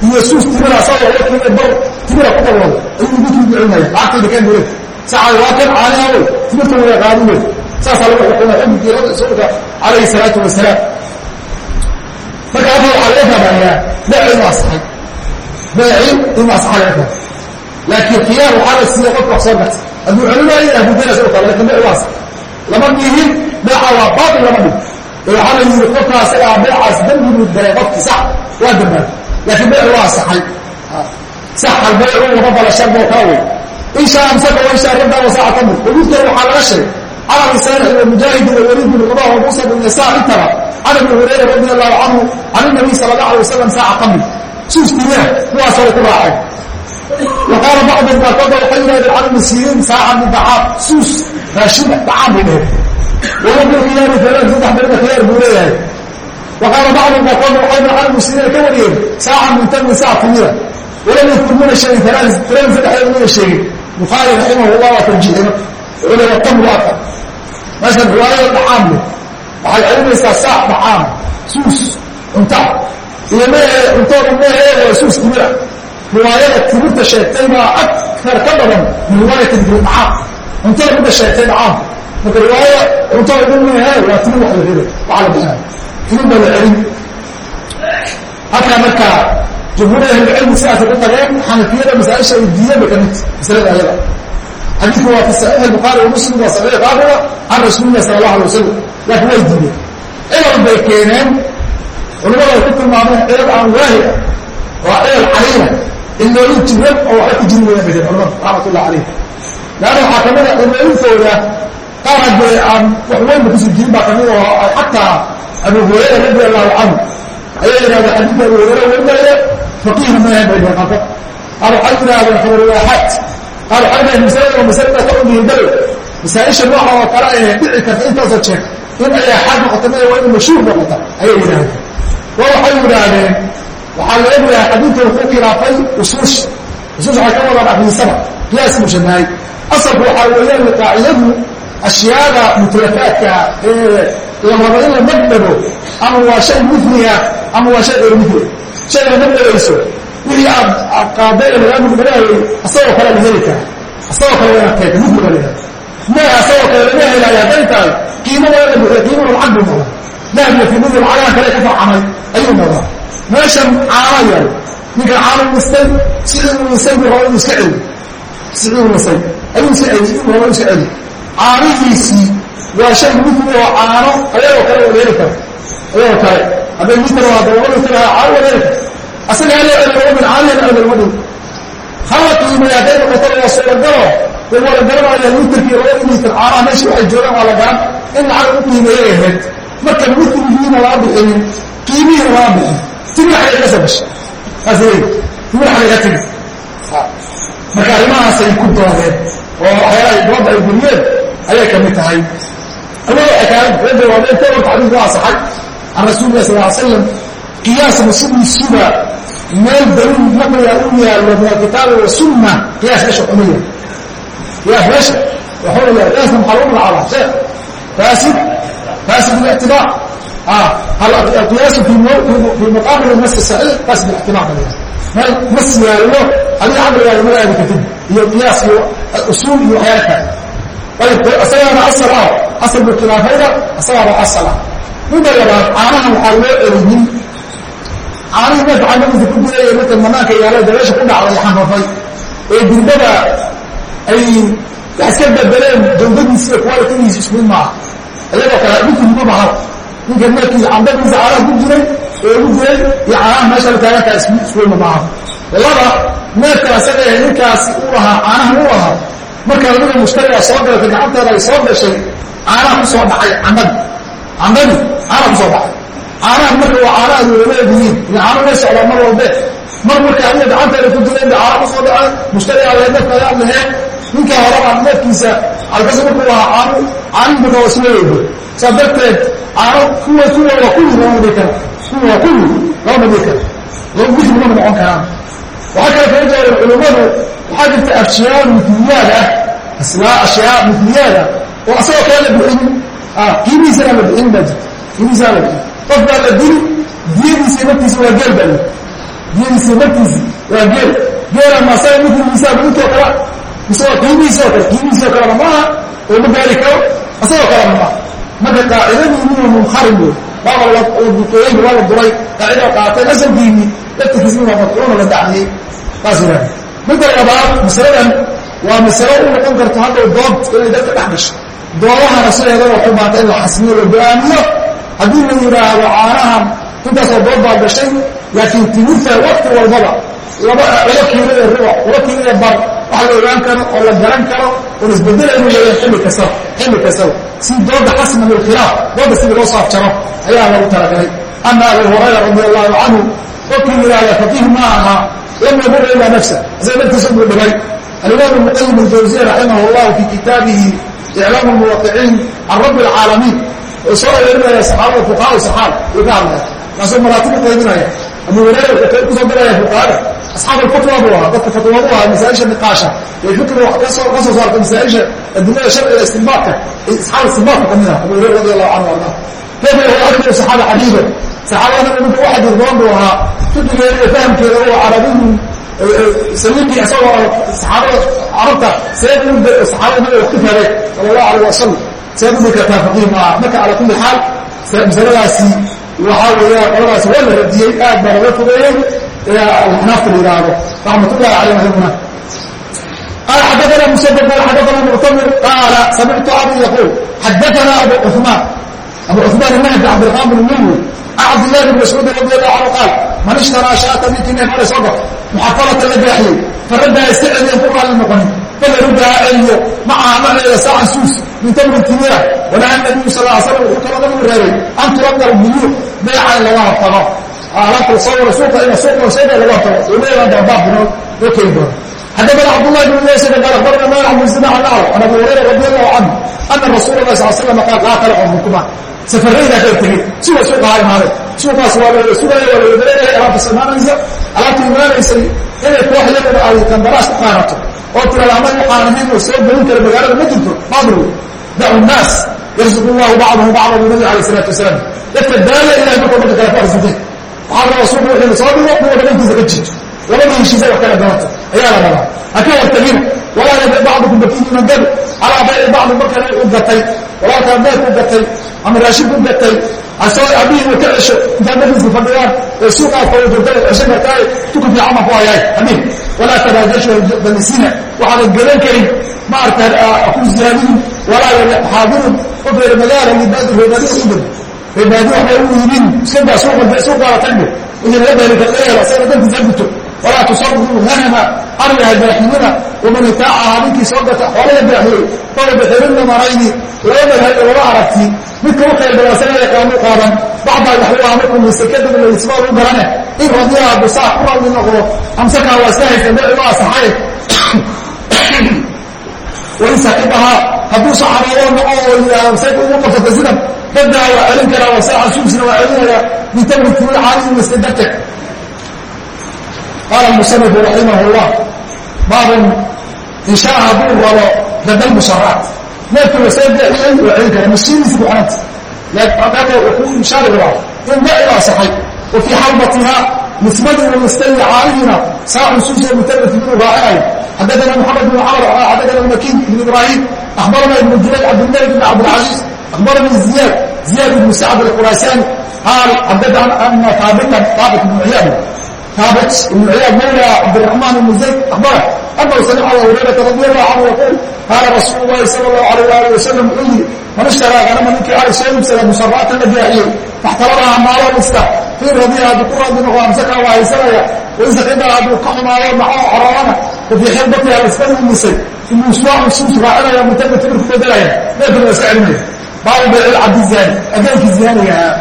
iyo suus timira asagoo wakiina bar timira ku dalwado ayuu midkii ducinaya lacagtayda keen buleed sacay waa kan caanaha wey timirta wada qaadi wey saasaa lagu xukumay. Xubigii rasuulka calayhi salaatu wasalaam marka hadda waxaa laga fahmayaa beeci inuu asaxay beeci inuu asaxa laga fahmay laakiin khiyaar waxaa la siiya qofka wax soo garsa hadduu celinaayo abudenas u kale laakiin beecaas lama dhihin beeca waa baatil lama dhihin. Ee waxaa la yidhi qofka asagaa beecaas dambi buu galay qofki sax waa dambaabay laakiin beec waa saxay. Ah, saxal baycu lama bala shardo kaa wey insha amsaka wa insha radda wa saacata mur quduudkana waxaa laga sheegay calabi saalix iyo mujaahid iyo waliid bin qudah wa musa bin yasaar intaba can ibni hurayra radi allahu canhu can inabiy sala allah alay wasalam saaca qamri suustiyaa kuwaasay ku raaceen waqaala bacdu baakoda waxay yidhahdeen cala miskiiniin saaca min dacaab suus raashina dacaan bay dheheen walabilkiyaari alaan saddex barba khiyaar buu leeyahay waqaala bacdu baakoda waxay cala muslimiina ka wariyeen saaca min tamin saac timida walam yadkur muna sheegin alaan saddexdeed muna sheegin bukhaari raximahullah waa tarjiixina culama tamru aka meeshan riwaayada dhacaan leh waxay celinaysaa saac dhacaan suus cunta iyo mehe cuntoon mehe suus timida riwaayada timirta sheegtay baa adkar ka badan min riwaayati bidhacaad cuntada midda sheegtay dhacaanka marka riwaaya cunto idin leeha waa timir wax la rida waxa la bixina timir baa la celin. Halkaa marka jumhuur ahlilcilmi sidaasay ku tageen xanafiyada masaaisha ay diideen bay ka midta masalada ayada. Xadiidku waa fi saxiix albukhaari wa muslim waa saxiix qaabida can rasuulilah sala allahu alay wasalam laakiin way diideen. Cilal bay keeneen culimada ay ku tilmaameen cilal aan waahid ah waa cilal caliila ilooyin jiran oo waxba ku jiri wayaan bay deen culamada raxmat ullah calayh leanna waxaa ka mid a ilooyinkooda qaar haddee aan wax weynba ku sii jirin baa ka mid oo xataa abu hurayra radi allahu canhu ayaa yidhahdeen xadiidka abu hurayra werinaya faqiihna maahan bay deen qaarkood qaar waxay yidhahdeen khabarulaaxaad qaar waxay dhahen masalada waa masalada ka udihi balow masaaisha nooca oo kale ee dhici karta intaasoo jeer in ay axaad noqota maya waa inay mashhuur noqota ayay yidhahdeen wa waxay yidhaahdeen waxaa la ogyahay xadiidka wuxuu khilaafay usuusha usuusha waxay ka wadaan abiisaba qiyaas mushabahay asalku waxaa weeyaan qaacidadu ashyaada mutlafaadka ee la rabo in la magdhabo ama waa shay mufliha ama waa shay ayr mufli shay la magdhabayso wixii aad aad qaaday ee lagaa magdhabaayay asagoo kale la heli karaa. Asagoo kale waa keenta mufli baa lahaha maya asagoo kale lama helaayo hadday tahay qiimo waa la buxiya qiimada lacag buu noqdaa dahbiya fiimadu lacagaan kale ka farcamay ayuu noqdaa meeshan caano yaal ninkan caano wistay sidii uu wisay buu raba inuu iska celi sidii uu wisay ayuu iska celi uu raba inuu iska celi caanihiisii waa shay mufli oo caano ayagoo kale wada heli kara ayagoo kale. Hadday litar waa dababa litar caano wada heli kara asaga la celi lama dhow hala qiimay hadday noqoto waa suuragalo dee waa la garanaya litarkii laba litar caanaha meesha waxay joogaan waa la garan. In lacag u qiimeeyay ahayd. Marka mufligiina lama bixinin qiimihiina lama bixin timir xagay ka soo gashay saas leeyi timir xagay ka timi marka arrimahaasay ku doodeen oo waxyaalaha dooda ay guriyeen ayay ka mid tahay alla waxay sal slam qiyaas masudiisuba meel daliil naqliga u yaallo min alkitaabi wasunna qiyaas meesha xumiya qiyaas meesha waxuu yahay qiyaasna maxaa lagu magacaabaa sheekh faasid faasid Ah, qiyaas fi muqaabil masi saxiix taas biixtimaam qiyaas meel mas yaallo adiga caqligaaga ma aadi kartid. Iyo qiyaaski usuul iyo waxyaala kale ayb isagaana asal ah. Asal buu khilaafayda isagaaba asal ah. Midda labaad caanaha waxaa loo celiyin caanihii meelka caaladiisa ku gudaya marka banaanka yaalla dabeesha ku dhacday xanrafay ee dirbada ay wax iska bedeleen jawdadiisi iyo kuwalatigiisi isku maaha iyadoo kale midku ma baho ninka meelkii candadiisa caanaha ku jiray ugu jiray iyo caanaha meesha la taagantaa iskuima maaha laba neefka asaga ee ninkaasi u lahaa caanahan u lahaa marka adiga mushtariga soo galatay gacanteeda ay soo gashay caanaha ku soo dhacay candadi candadi caanaha ku soo dhacay caanaha marka waa caana ay waleedihiin iyo caano la socdaa mar walbe mar marka adiga gacanteeda ku jireen ba caana ku soo dhacay mushtarigaa le neefka ayaa laheen ninka horeba neefkiisa alkasi markuu lahaa caano caanihi marka waa weego saa darteed caano kuwa kuwa waa kulli lama dhigi kara kuwa waa kulli lama dhigi kara laba wixi lama noqon karaan waxaa kale kaga jawaabeen culummadu waxaa jirta ashyaa mithliyaad ah. Ashyaa mithliyaad ah. Oo asagoo kale la bixinin. Qiimihiisana la bixinin baa jirta. Qiimihiisana la bixin qof baa la dili diyadiisa naftiisa waa geel baa diyadiisa naftiisi waa geel. Geela ma asaga mithligiisaa intoo kala isagoo qiimihiisoo kale qiimihiisoo kalena maaha oo ma gaari karo asagoo kalena maaha. Marka qaacidadiinina munkarin wey waaba la duqeeyey waa la duray qaacida qaateen asalkiini laftirkiisina waa madcuuna la dacniyey. Saas yidhahda midda labaad masaladan waa masalo u noqon karto hadhow dood inay dadka dhex gasho. Doodahana sideeda waxu baata in la xasmiyo la go'aamiyo. Haddii la yidhaahdo caanahan intaasoo dood baa gashay laakiin timirta wakti walbaba laba laba kiilo ee rubac laba kiilo ee bar wax la ogaan karo oo la garan karo oo la isbedela inuu leeyahay xilli kastaba si dooda xasman ilkhilaaf dooda sidii loo jaro ayaa lagu talagalay. Ama abu hurayra radi allahu canhu qofkii yidhaahda faqiih ma aha lam yamura ilaa nafsa. Isaga naftiisa buu dhigay. Alimaam ibnu qayim aljawziya raximah llahu kitaabihi iclaam lmuwaqiciin can rabbi alcaalamiin oo soo areerinaya saxaabada fuqahaa saxaaba uu ka hadlaya kaasoo maraatib u qaybinaya abu hurayra wuxuu ku soo daraya fuqahada asxaab alfatwa buu ahaa. Dadka fatwadu ahaa masaaisha niqaasha ee fikri ka soo ka soo saarta masaaisha adilada sharciga istinbaadka asxaab istinbaadka ka mid ah. Abu hurayra radi allahu canhu arda nabiga wuxuu arkaya saxaaba xadiida saxaabada nabiga ninka u xadiid badan buu ahaa. Fiqigeeda iyo fahamkeeda oo carabiyu saliimkii isagoo saxaabada carabta seed saxaabada nabiga wax ka fahday sala allahu alayh wasalam seed u dhigi kartaa faqiih ma aha marka cala kulli xaal masaladaasi waxaa weeyaan culamaas waa la radiyey aad baa laga fogeeyey munaafka la yidhaahdo. Raxmatullahi caleyh madabuna qaala xadaana musadad qala xadaana muctamir qaala samictu abi yaquul xadaana abu cumaan abu cumaan ibn cabd cabdilqaam bn munwi an cabdillahi bn mascuudi radi allahu canhu qaal man ishtaraa shaata ninkii neefale soo gato muxafalata la baaxiyey faraddaa iska celiyan ku raalli noqonin bal ruddaa celiyo macaha maceeda saacan suus min tamrin kibira wanaha nabiyu sal l slam wuxuu kaloo nabigu reebay an turadal buyuuc beeca in laga hortago alaabta soo suuqa in suuqa soo laga hortago leedaa dababaab binood oo keeni doona xadana cabdulahi bn msr qaal abarna ma abdisma anahu an abu hurayra radi allahu canhu ana rasuula lah sal slam qaal laa talcu minkumaa safaraydaa kala tegey suga suuqa ha imaaday suuqaas waa loola sugaya waa loola dareeraya alaabtas imaanaysa alaabta imaanaysay inay koox iyadana ay kandaraas u qaanato oo tirada ama u qaanahayn oo soo gelin kara magaalada ma jirto maadro dacu nnaas yarsuq llahu bacdahu bacda binabi alayh isalaatu wasalaam. Dadka daaya ilahay markuu dadka kale ku arsuqay waxaa raba suuqa wixii la soo dhigo kuwa dhabankiisa ka jirto. Labada heshiisa wax kala doonato ayaa la rabaa ha ka hortagina walaa yabi bacdukum bakiyiman gabi calaa bayci bacdi markale u gatay. Walaalkaa beed u gatay. Ama raashin ku gatay. Asagoo abihiina ka cesho intaad dhadiisa fadhiyaan ee suuqaa fawdurtay cesho kartaay tuka fiican baan ku hayaay amin. Walaa taraajashu balisina waxaadan gadan karin maarata ku ziyaadinin walaa xaadirun qof reer magaala libaadi reebaadiya u dad reebaadi waxbay u yidin iskadaa suuqa suuqaada tagbo wixii laga beeri kara laga helo asaga dantiisa guto walaa tusabuu hanama arigaha baaxinina waman itaacaha ninkii soo gata xoolaha baaxiyey fala bixirina marayni laba madhab laba aragti midka u khayr badan asaga yaqaanu qaadan bacdaa waxuaa markuu mise kadib laisbaal u garane in radiyaha bisaa ku ralli noqdo amsakaa waa iska haysta beeci waa asaxay wain saxibahaa hadduu saxaroodo noqo oo yidhaahdo say ugu qabsata sidan badaa waa celin karaa wasaaxa suusina waa celinaya bitamri timir caalihi iska darteg qaala almusanifu raximah llah baabun inshaa hadduu rabo dada lmusharaat neefka wasoo bixiyey waa celin kara masiiniisa kuxaanta laaqaaqe wuxuu inshaari rabaa in ma ilaasaxay wa fii xalbatiha nismadii uu nistay iyo caalihiina saacun suusa mutarif minuu raacinayo xaddaana moxamed bn camr xaddaana makiy ibn ibraahim akhbarana ibnu julayd cabdilmalik ibn cabdilcasiis akhbaranii ziyaad ziyaad ibnu sacd alquraysani qaal xaddadana ana taabita taabit ibnu ciyaad haabit ibn ciyaad mawla cabdiraxmaan ibn zayd akhbara anahu samica abu hurayrata radi allahu canhu yaquul qaala rasuulu llahi sala allahu alayh ali wasalam wuxuu yidhi man ishtaraa ganama ninkii ari soo iibsada musaraatan la gaahiyey faxtaladaha maalo lista fii radiya hadduu ku raadi noqo amsaka waa haysanaya wain saqidaa hadduu ka xumaado maco coroorana wafii xirbatiha isbadi umisay imuuswaacu suus raacinaya mutaba timir ku bedelaya neefkana waa iska celinaya baabu baycil cabdi zaani addoonkii ziyaaniga ahaa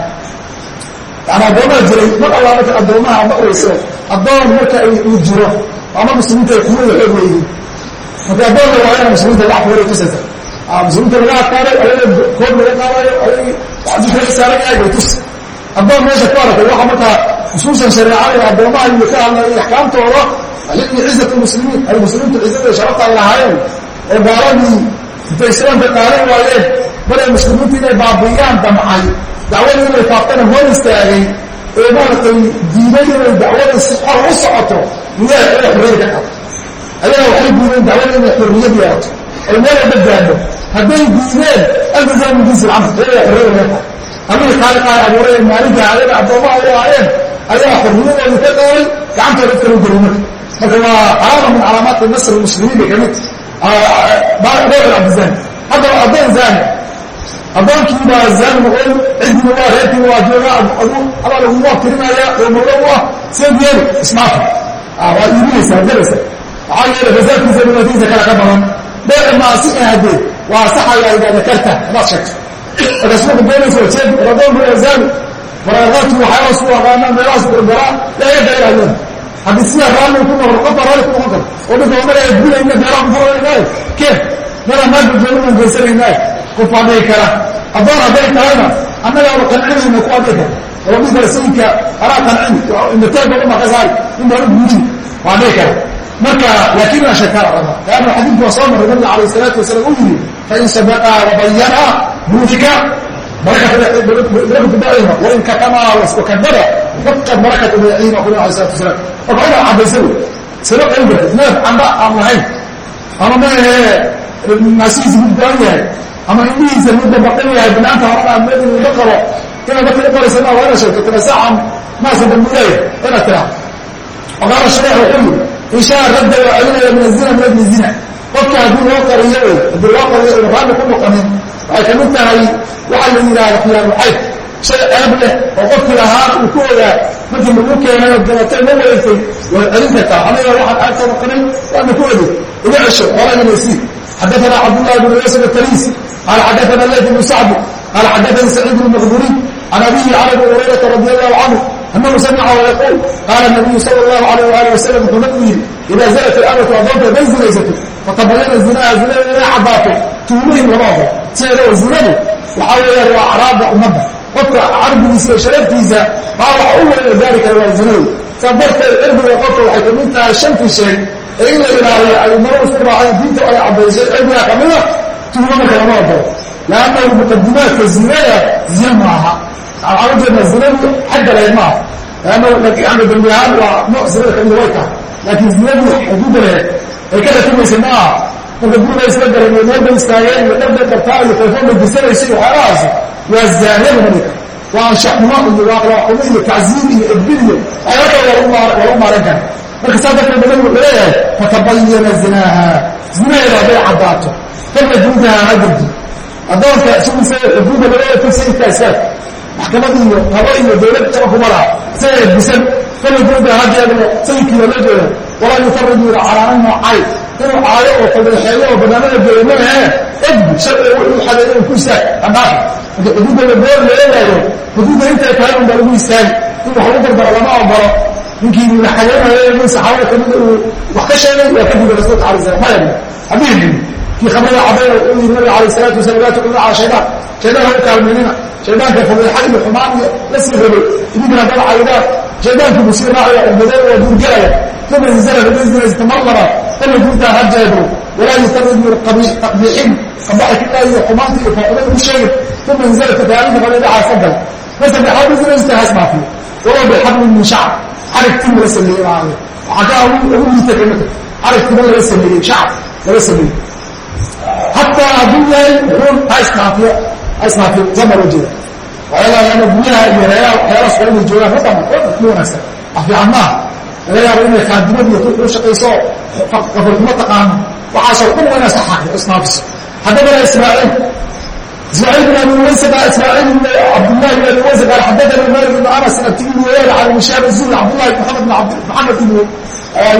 yani addoomaa jiray mar allaa marka addoomaha ma weyso addoon marka uu jiro ama muslimiinta ay kuwada xoog leeyihiin marka addoonka waa ina muslimiinta wax kuwada tusaysa. Muslimiinta laga adkaaday ayaga koob laga qaadayo ayagi waxdika saaran yahay bay tus addoon meesha ku aragtay waxa markaa usuusan shareecada addoomaha iyo ka hadlay axkaamtooda cizat muslimiin ay muslimiintu cizada sharafta ay lahaayeen oo gaaladii intay islaamka qaadan waayeen baray muslimiintu inay baabi'iyaan damcay dacwadii inay faaftana hor istaagay ee maaragtay diiday inay dacwada si xor u socoto ilaah ee xorriyada ka qabo ayaga waxay diideen dacwada inay xorriyad yeelato ay meel walba gaadho hadday diideen alfazaa min jinsi alcamal ayaga xorriyada laga qabo amii khaaliqaa abuuray maalinka ayaga addoomaha u ahaayeen ayaa xorriyadoodii ka qaaday gacantooda kala geli marka marka waa calaama min calaamaati nasr muslimiin bay ka mid reer cabdizani haddaba addoon zani addoonkii baa zani noqon ciddina waa reerkiina waa joogaa adaa lagugu aftirinaya oo mawla u ah seed yeeli ismaaka waa iibinaysaa galaysa waxaa yeelay fasaadkiisa dhibaatadiisa kale ka badan. Beeci maasi ahadee waa saxaya idaa dakarta hadaad sheegto marka suuqa doonaysa jeed adoonku waa zani faraaqaadku waxyaaba suu aqaanaa meelahaas gargaraa laga dayaayoon haddii sidaa raalli ku noqdo qofka raalli ku noqon karo oo dhika mar ay gulayna meelaha ku faraynaayo keen meela maanta joogamaan geysanaynaay qof waa dhihi kara addoon hadday tahayna annagaaba qancinayna kuwa dhihi kara oo dhihi kara sayidka anaa qancin imataanka uma ka saari in baan u guudin waa dhihi kara marka laakiin waa shaytaan raba laanna xadiidku waa soo maray nabiga calayh salaatu wasalaam uu yidhi fain sadaqaa wabayana buudika barakatu baciima wain katamaa wakadaba faqad barakatu baciima kuli alayh salatu wasalaam marka inaad cabaysa wey saba qayn kartid neef camba aan lahayn ama maahe naasihiisa mid baan yahay ama indhihiisa midda baqan yahay banaanta horana meel la qabo inaad dadka u qoraysa maa waa ina sheegto tira saacan maasa dambuleeya inaad tiraa waqaala shareex wuxuu yidhi in shaa radda waa celinaya min azina min ajli zina. Qofka haddii loo qariyo wey haddii loo qariyo ina raalli ku noqonin waxay ka mid tahay waxaa la yidhahda khiyaarulxayd shay ceeb leh oo qofkii lahaa uu ku ogaa markii lagu keenay oo gabatay la wareegtay way celin kartaa. Aniga waxaan ceebtooda qanin waana ku oday iga cesho horayna laysi xadaana cabdاlahi bn yusf atarisi qaala xadaana layt bnu sacdi qaala xadaani saciid bn maqduriy can abihi can abi hurayrata radi allahu canhu anahu samicahu yaquul qaala nabiyu sal اllahu alayh wali wasalam wuxuu nabigu yidhi idaa zanat ilamatu adoonta haday zinaysato fatabayana zinaha zinada inay cadaato tuumihim lama ogo siceedaba zinadu waxaa weeyaan waa acraada ummadda qofka carbigiisa iyo sharaftiisa baa wax u weyn oo gaari kara waa zinadu saa darteed cirbiga qofka waxay ka mid tahay shantii sheeg ee in ay maro isku diinta ay caddaysay cirbigaa kamida tuumo marka lama ogolo lannahu muqadimaadka zinada zina maaha waxaan ujeednaa zinadu xagga lahayd maaha lannahu dambi ahaan waa nooc zinada kamida way tahay laakiin zinadu xuduudda lahayd ay ka ratimaysa maaha marka guriga isla garan iyo meel bay iyo dhar bay qabtaa iyo telefoon bay iyo waxyaalahaasi waa zaaniyada marika waa anshaxnimo iyo waaqlaaqimo iyo tacziim iyo edbin iyo waxyaala kale lagu maaran marka saa darteed nabigu wuxuu leeyahay fatabayana zinaaha. Zinaheeda hadday caddaato. Falmajuudaha ha dirdi addoonka isagiisa xuduuda laga eegtay sayidka isaga maxkamad iyo qabo iyo dawlad kaba kuma laha isaga edbisan falmajuudaha hadeedno sayidkii loola jeedo walaa yufariju calaa annu cay inuu caayo oo fadeexeeyo oo banaanada geeyo maahe edbi sharciga wuxuu xadeeyo uu ku istaag. Andhaafi marka xuduudda la goor la eegaayo xuduudda intay tahay unba lagu istaagi in wax lagu dardaro lama ogolo ninkii la xadeemayo nin saxaabada kamida uu wax ka sheegay waa kadib rasuulka alay slam maya haddii kii khamrada cabayna uu yidhi nabiga alayh salatu wasalam laa tuqina cala shaydaan shaydaan ha u kaalmaynina shaydaanka fadeexa iyo xumaan iyo la sii rabay idinkana dal caydaan shaydaankii buu sii raacaya umadeen waa duurgelaya uma inzala bidinzinaysta mar labaad fala guurtaa ha jeedro walaa yutaridnu taqbiixin qabaxikilaa iyo xumaanta iyo faaxumada u sheegin uma inzala takaalika fadeedacaas ka gal masaddexaad bizinaysta ha ismaafiyo walow bixablin min shacr xarig tim laga sameeyey maaade waxaa ka ugu liita kamida xarig timo laga sameeyey shacr laga sameeyey hataa hadduu yahay wuxuun ha isnaafiyo ha isnaafiyo sama loo jeeda waxyaalaha ama guryaha iyo reeraha waxyaalahaas waa inay joogaan wadama wadda ku wanaagsan wax fiican maaha laga yaabo inay kaadimad iyo u shaqayso qafarkuma taqaano waxaasoo dhan waa inaa saxaaqiyo isnaafiso haddabana ismaaciil ismaaciil bin abi uwaysa baa ismaaciil bin cabdullahi bin abi uwaysa qaal xaddathana malik ibn anas abtigi weeyaan can mishaab zuri cabdullahi maxamed bin maxamed ibn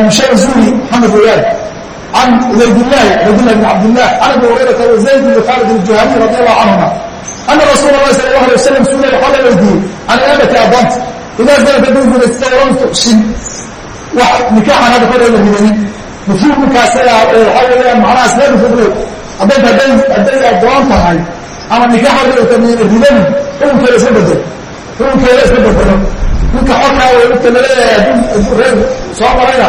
mishaab zuri maxamed weeyaan can ubaydillahi ubaydillah bin cabdillah can abi hurayrata wa zayd bin khalid aljuhani radi allahu canhuma ana rasuula allahi sala allahu alay wasalam suula waxaa la weydiiyey can iyaabati adoonta idaa zanata binzinasta walam tuqsin wax nikaaxan hadda koreeda ridanin nufuur ninkaas waxaa weeyaan macnaha isleedu fudlay haddayta hadday hadday adoon tahay ama nikaaxoodata mina ridanin xukunkeeda iska bedel xukunkeeda iska bedelo ninka xorkaa wey midka la leeyahay hadduu reer soo marayna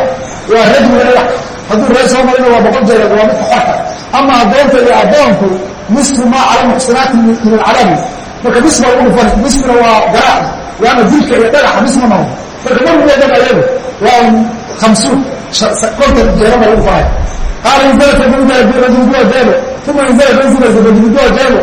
waa rajmi dhagax hadduu reer soo marayna waa boqol jeereed waa midka xorka ama addoonta iyo addoonku nisfu maa cala muxsinaati min alcarabi marka nisba lagu dhufan nisfina waa garaac waana dilka iyo dhagaxa nisma maho marka marweedan ayagu waa hamsuun kontan jeerama lagu faray qaala inzalata rajulduwa jeebo uma inzala bensinaysa rajulduwa jeebo uma inzala bensinaysa tafabiico si iibiyo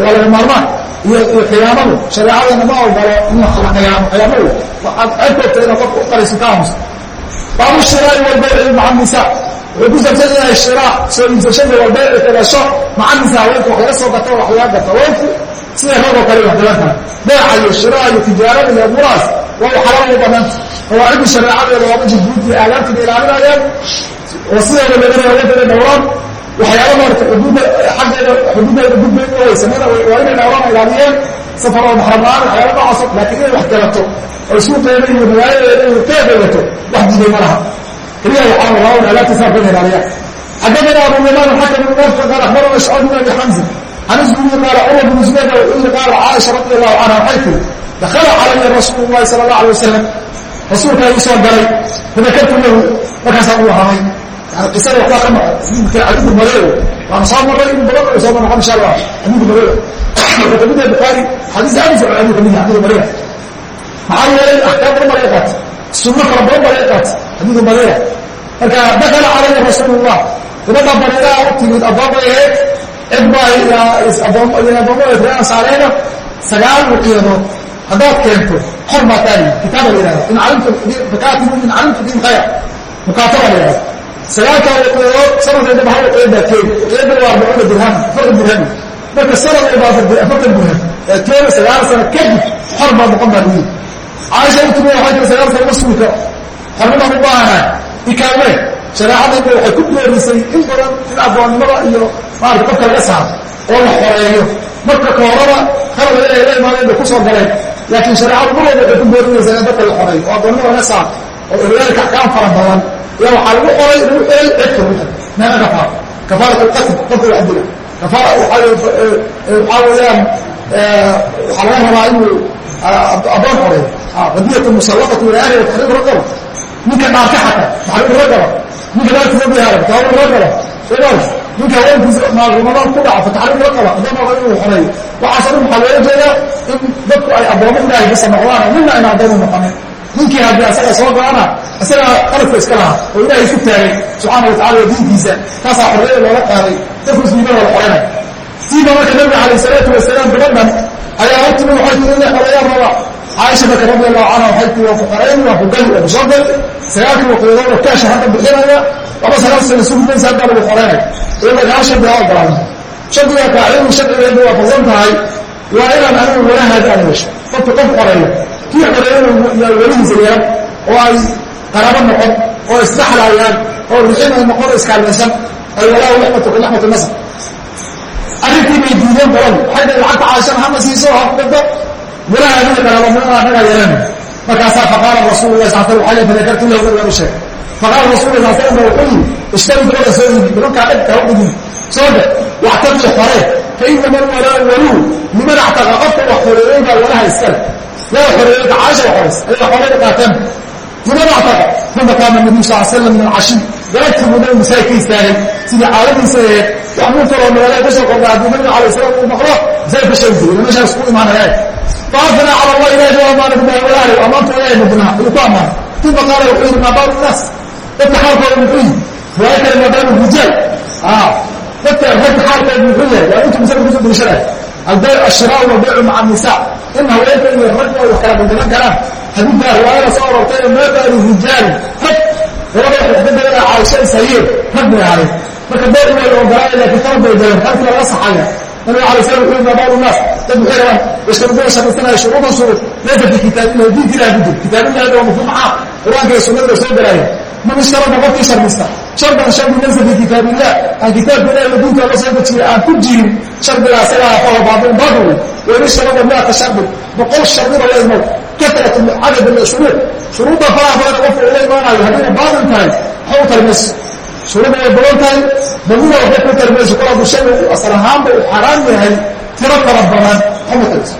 waa laga maarmaan iyo khiyaamadu shareecadana ma ogolo in la khiyaamo khiyaamadu waxaad ceebkoogta inaad qofka u qarayso ka aamusa baabu shiraai walbayci maca nisa wuxuu ku saabsan yahay shiraa soo iibsashada walbayci kadasho maca nisa haweenka wax laga soo gato wax laga gato. Haweenku sida ragoo kale wax galan kara. Beeca iyo shiraa iyo tijaarada iyo amuurahaas waa u xalaal u banaanta qawaacidii shareecadeeda waa maji guud iyo aadaabtiga ilaalinayaan oo sideeda laga haweenkada dhowraan waxyaala maarata xuduudda xaggeeda xuduuddeeda gudbeed oo waysamada waa inay dhowraan ilaaliyeen safar oo maxram la-aan waxyaala noocaas laakiin inay wax galato oo suuqeeda iyo magaaladeeda inay ka galato wax diiday ma laha keliya waxaa rabaa alaabta saarkeeda ilaaliya حدثنا ابو اليمان الحكم بن نافع قال اخبرنا سعود بن ابي حمزه عن الزهري قال عمر بن زبير وإن قال عائشه رضي الله عنها حيث دخل علي رسول الله صلى الله عليه وسلم رسولك يسوع قال فذكرت له yani qisada kuwaa ka noqon isminka xadiidka madow waana soo marray in badan ay soo noqon insha allah xadiidka madow wuxuu ka mid yahay bukhaari xadiis aad u fiican ayuu ka mid yahay xadiidka madow maxaa yeelay axkaam badan baa laga qaata sunno fara badan baa laga qaata xadiidka madow marka dakala calaya rasuulullah. Gabadha bariidaha u timid addoomay ahayd cid baa addoommadeed reer ansaareena sagaal muqiyadood haddaad keento xor baa taali. Kitaaba la yihahda in calimtu fakaatimuu in calimtu diin khayr. Mukaataba la yihahda sagaalkaa waqiyadood sanadkeedaba hal waqiyad baa keeni waqiyada waa arbacuuna dirham afartan dirham. Marka sanad walba afartan dirham ee keena sagaal sano kadib xor baa noqon baa layihi caaisha u timi waxay tiri sagaal sano ma sugi karo xornimaan u baahanahay ikaawe shareecadayba waxay ku doorisay in badan in addoonnimada iyo maarata qofka laga saaro oo la xoreeyo. Marka ka horaba khalada inay la imaadeen bay ku soo galeen. Laakiin shareecadu mar walba waxay ku boorinaysaa in dadka la xoreeyo oo addoonnada laga saaro oo oryaalka axkaam fara badan iyo waxaa lagu qoray lagu xelay cidka lagu xel meena kafaara kafaarat alqatl qofka wax dila kafaara waxaa weeyaan waxaa laga rabaa inuu addoon xoreeyo qadiyatu musallaqatu ila ahli taxriir raqaba ninka dhaarka xataa taxriir raqaba ninka dhaarkiisa bihaara taxriir raqaba soo ninka haweenkiisa ramadaan ku dhaco fataxriir raqaba addoomada inuu xoreeyo waxaasoo dhan waxaa loola jeedaa in dadku ay addoomo ilaahay bisa noqdaan nina ayna addoonu noqonin ninkii haddii asaga soo galana isagaa qalabka iska lahaa oo ilahay isku taagay subxaana watacala diinkiisa kaasaa xorriyada looga qaaday dadku isliimada wada xoranay siiba marka nabiga calayh salaatu wasalaam gabadhan ayaa hortimi waxay tiri ina xoreeyaan raba caaisha marka radi allahu canha waxay tiri waa ku xoreyn waa ku gali waa ku soo gali sagaalkii waqiidood oo kaasha hadda bixinaya laba sagaal sana sugmaysa haddaa lagu xoreynay iyada gaal shardiga ogolaada shardiga kaacilmi sharcigeedu waa fasan tahay waa inaan anigu walahaada aan yeesho. Qofka qof xoreeyo kii xoreeyana welihiisa yeelan oo ay qaraabo noqon oo isdhaxlaayaan oo rixin ay noqon iskaalmaysan ay walaahu laxmatu ka laxmatu nasr arrintii bay diideen badan. Waxay dhahen lacagta caashana hama siiso ha gado walahaadiya qaraabamada annagaa yeelan. Markaasaa faqaala rasuulu lah sal slam waxay fadakartu lahu nabiga u sheegay faqaala rasul sal slam ba wuxuu yidhi ishtari gabadha soo iibi nimankaa dhegta ha udhigin soo dhe waxtabki xoree fa inama alwalaa waluu liman actaqa qofka wax xoreeyey baa walaha iskale yaa xoreeyey caasha xoreys ayaa xoreyda qaateen. Liman actaqa uma kaana nabiyu sal slam min alcashi galabtii buu nabi masaaj ka istaagay sidii caadadiisa aheed wax munkaroo magaalada ka soo kordha haddii nabiga alay salam uu maqlo masaaj ka sheegi jiray meeshaas ku imaanayaan faafina cala allah ilahi waa amaana bilahi walaahi amaanta ilahi mudnaa ayuu ku amaanay uma qaala wuxuu yidhi maa baalu naas? Dadka xaalkooda muxuu yihi riwaayo kale maa baalu rijaal dadka ragga xaalkooda muxuu yahay waa intuu masala ku soo deliishanayo albayc ashiraau walbaycu maca annisaa in haweenka iyo ragga ay wax kala bangalan karaan xadiidkaa riwaayada soo arortay ee maa baalu rijaali rag gabadha wax ka dagala caaisha ishayeen rag bay ahaayeen marka bayc waa la ogolaaya laakiin qalab bay galeen halkii laga saxaya nabiga alay slam wuxuu yidhi baalu naas dad waxay rabaan yashtaruduna shaqaysanaya shuruudan shuruud laysa fi kitaabillahi diinka ilahi ku jir kitaabillahi waa mafhuum caam qur'aanka iyo sunnada soo galaaya man ishtarada qofkii shardista shardan shardi laysa fi kitaab illah aan kitaabka ilahi iyo diinka la soo dejiyay aan ku jirin shardiga asagaa fahuwa baadil baadil wain ishtarada miata shardin boqol shardina la imow kasrat cadad shuruud shuruudda faraha badan qofka ula imaanayo haddayna baadil tahay waxa u tarmayso shuruudda way badan tahay badina waxay ku tarmayso kol hadduu shay asal ahaanba uu xaaraan yahay tiro fara badan waxma tarmayso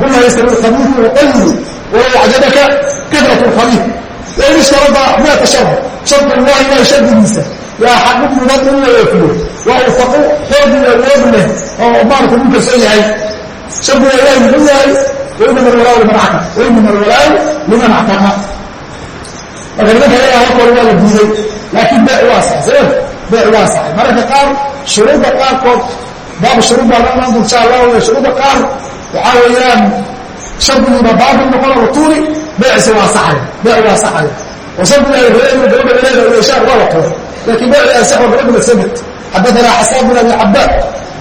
qulna yastawi alkhabiisu waqayidu walow acjabaka kasrat alkhabiis wain ishtarada miata shard shardi allahi ilahi shardigiisa yaa xaqid mudan in la oofiyo waa uu faqu xoog iyo awood leh oo maarata uu kalsoon yahay shardiga ilahi muxuu yahay wainama alwalaau liman actaq wainama alwalaau liman actaqa marka nimanka ayaga halkooda waa la diiday laakiin bee waa saxay sabab bee waa saxay mararka qaar shuruudda qaarkood baabu shuruud baa la imaan insha allah wey shuruudda qaar waxaa weeyaan shardigiiba baabil noqona watuuli beeciisa waa saxaya beeci waa saxaya oo san bina hurayd gabadha leeda ishaar waa wato laakiin beeci ansax waa gabadhuna sanad xaddaanaa xasaan bin abi cabaad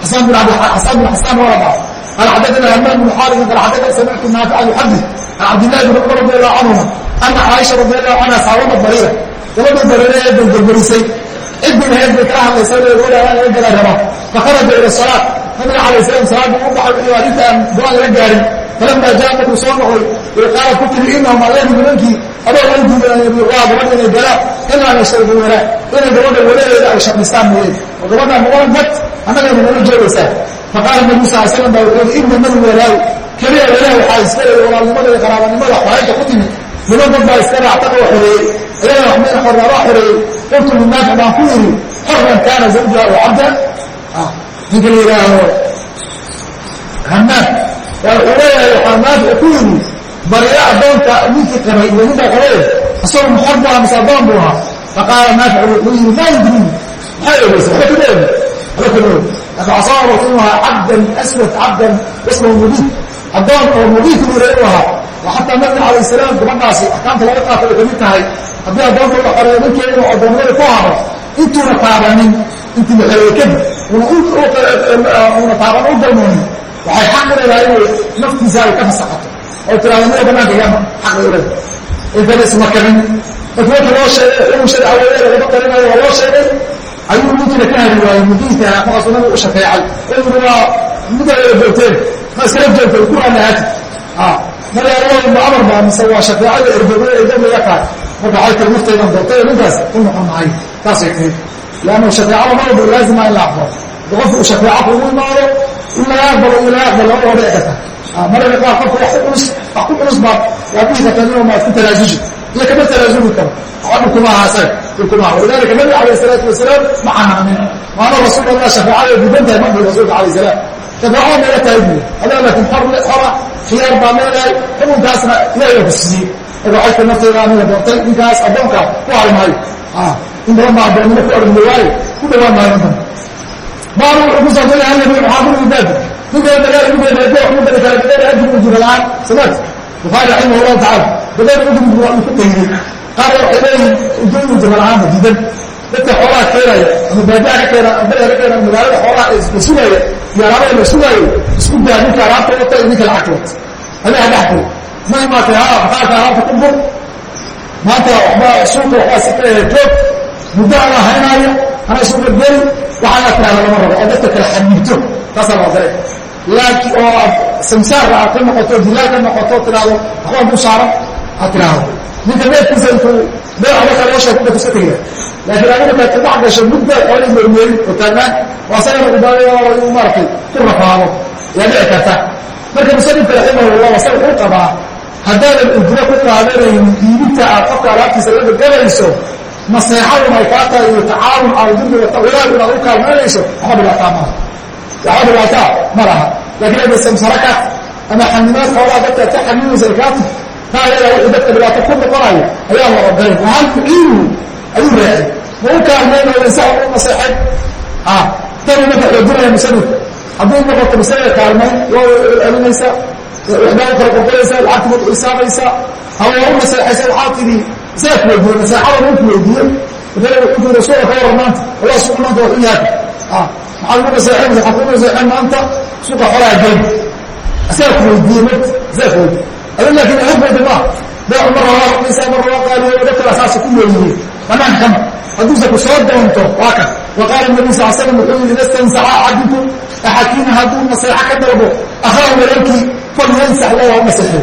xasaan bin xasaan bin xasaan waa la dhaaf qala xaddaana hamaan bin xaarisin qala xaddana samictu naafica bixabdi can cabdillahi bin cumar radi allahu canhuma ana caaisha radi allahu canha saabada bariira gabadha bariira ee barbarbarisay cidbin heed bay kala hadlaysa leedaaa laga gala raba fakaraja ila salaat nabiga calayh salam salaad buu u baxay wuxuu adinta aan go'aan laga gaarin falama jaa markuu soo noqday qaala ku tiri inahum allehi nimankii adoo way diidaan waa gabadha inay galaan ilaa yashtarbu walaa inay gabadha waladeeda ay shaqaystaan mooyeen oo gabadha noqon mad annagayna nala joogaysaa faqaala nabi sal slam baa wuxuu yidhi inama alwalaayu keliya walaah waxaa iska leeya walaalnimada iyo qaraabanimada xoreynta ku timid niman dad baa iska raactaqa oo xoreeyey ayagana waxmayna xornaabaa xoreeyey qultu linaafic baan ku yidhi xoran kaana zawjaha oo cabdan ninka la yidhaaho hamaad waa wuxuu leeyahay waxaa naafic ku yidhi barya addoonka ninkii qabay iyo ninkaa qabay isagu maxor bu ahaa mise addoon buu ahaa faqaala naafic wuxuu yidhi maa yudriini maxaa eegeysa waxba kama eegi waxba kama eegi laakin waxaa soo aroortay inuu ahaa cabdan aswad cabdan wasmahu mubiin addoon oo mubiin ku yidha inuu ahaa xataa nabiga calayh salaam gabadhaasi axkaamta laga qaata ay ka mid tahay haddii addoonta la xoreeyo ninkeeda inuu addoonnimada ku haro intuuna taabanin intii la xoreeye kadib una taaban u galmoonin waxay xaq u leedahay inay naftiisa ay ka fasaxato oo tiraahdo mida banaanka igama xaq ay u leedahay. Intana ismakarin marka loo sheegay xukun sharca weeye lagama qarinayo waa loo sheegay. Ayuu ninkiina ka hadi waayey mudiinka markaasuu nabigu u shafeecay. Inuu waa mida wada joogteen ma iskala joogtay ku raanahaati magaalaoodba amar baa mise waa shafeecada erdoga ee dabliga tahay marka waxay tiri naftaydan doortay ninkaas ku noqon mahay taasay tiri. Leanna shafeecada marwalba laazima in la aqbalo. Qofku uu shafeeco kugu imaado in laga aqbalo iyo laga aqbalo labadaba dhici karta mararka qaar qofka wax ku culus wax ku culus baad waa dhihi karta inuu maad ku tanaasuji iyo kama tanaasuli karo waxba kuma aha asaga kuma aha walidalika nabiga alayh salaatu wasalaam ma canaanin maana rasuul allah shafeecada diidan tahay markii rasuulka alayh salaam shafeecada meela tahay buyi adaa laakin xor xora khiyaar baa leedahay xukunkaasna ilahay ku siiyey marka waxay ta nafteyda aniga doortay ninkaas addoonka ku hari maayo in badan baa addoonnimo ku ormi waaye ku dhawaan maayo intan baabu wuxuu ku saabsan yahay nabi maxaamud ibdaadi ninka dagaal ugu beebeedo wax mudada kala dagaal ajir uu jira la'aan samaad bukhaari raximah allahu tacaala dagaal ugu waa ku qaydiyey qaar waxay leeyihiin ujur uu jira la'aanta diidan dadka xoolaha keenaya ama baadiyaha ka keena ama beriga ka keena magaalada xoolaha la sugaya iyo alaabada la sugaayo isku daa ninka alaabta wata iyo ninka lacagta wata adiga dhexdooda ma imaatay ha bakaalka alaabta ku bur maanta waxba suuqa waxbaa si joog muddo ana haynaayo ana suuqa geli waxaana tirahda lama rabo. Oo dadka kala xaniibto taasaa loo daray laakiin oo aad samsaarka aad ka noqoto dilaal ka noqoto tiraahdo waxbaa ku saaran aad tiraahdo. Ninka neefkiisa intuu meel abaka loo sheego ba kuska tegaya laakiin adiga baad ka dhex gasho mudda xoolihii mermeerin oo taagnaan waa sagana udaaya inuu maaragtay ku rafaado. Yaa dhici karta. Marka musanifka raximahullah wasaga u qabaa. Haddaadan ujro ku qaadanayn iibinta aad qofka alaabtiisa la gaganayso naseexadun ay kaa tahay iyo tacaawun aldirbi wanaag inaad u kaalmaynayso waxba dhibaataa maaha waxba dhibaataa ma laha. Laakiin ada samsaraka ama xanimaad xoolaha dadka ka xanimaysa ay kaa tahay taa ayadaa wixii dadka dhibaato ku noqonayo ayaa la ogolay waxaan muciinuhu ayuu raacay. Ma u kaalmaynayo insaxa u naseexay tani marka xoojinaya musanifka haddii noqoto masalada kaalmayn waa celinaysaa waxbaa u kala qorqoraysaa lacagti waad xisaabaysaa ama waa u naseexaysa waxaa tidhi isaga kuweydiiye naseexada uu kuweydiiyey wuxuu rasuula ka waran maanta wallah suuq maanta waa u yahay maxaad ugu naseexeen waxaad ku naseexeen maanta suuqa xoolaha gelin isaga kuweydiiye mat isaga kuweydiiye adin laakiin ahubeyda maaha beecu marra waa rumaysaa marra waa qaaliyo dadka saasa ku weeyiyey banaanka kama hadduuse ku soo doonto. Waa kan wa qaala nabi sal slam wuxuu yidhi ida stansaxa axadikum axadkiina hadduu naseexo ka dalbo akhaahu walaalkii falyansax lahu ha naseexeyo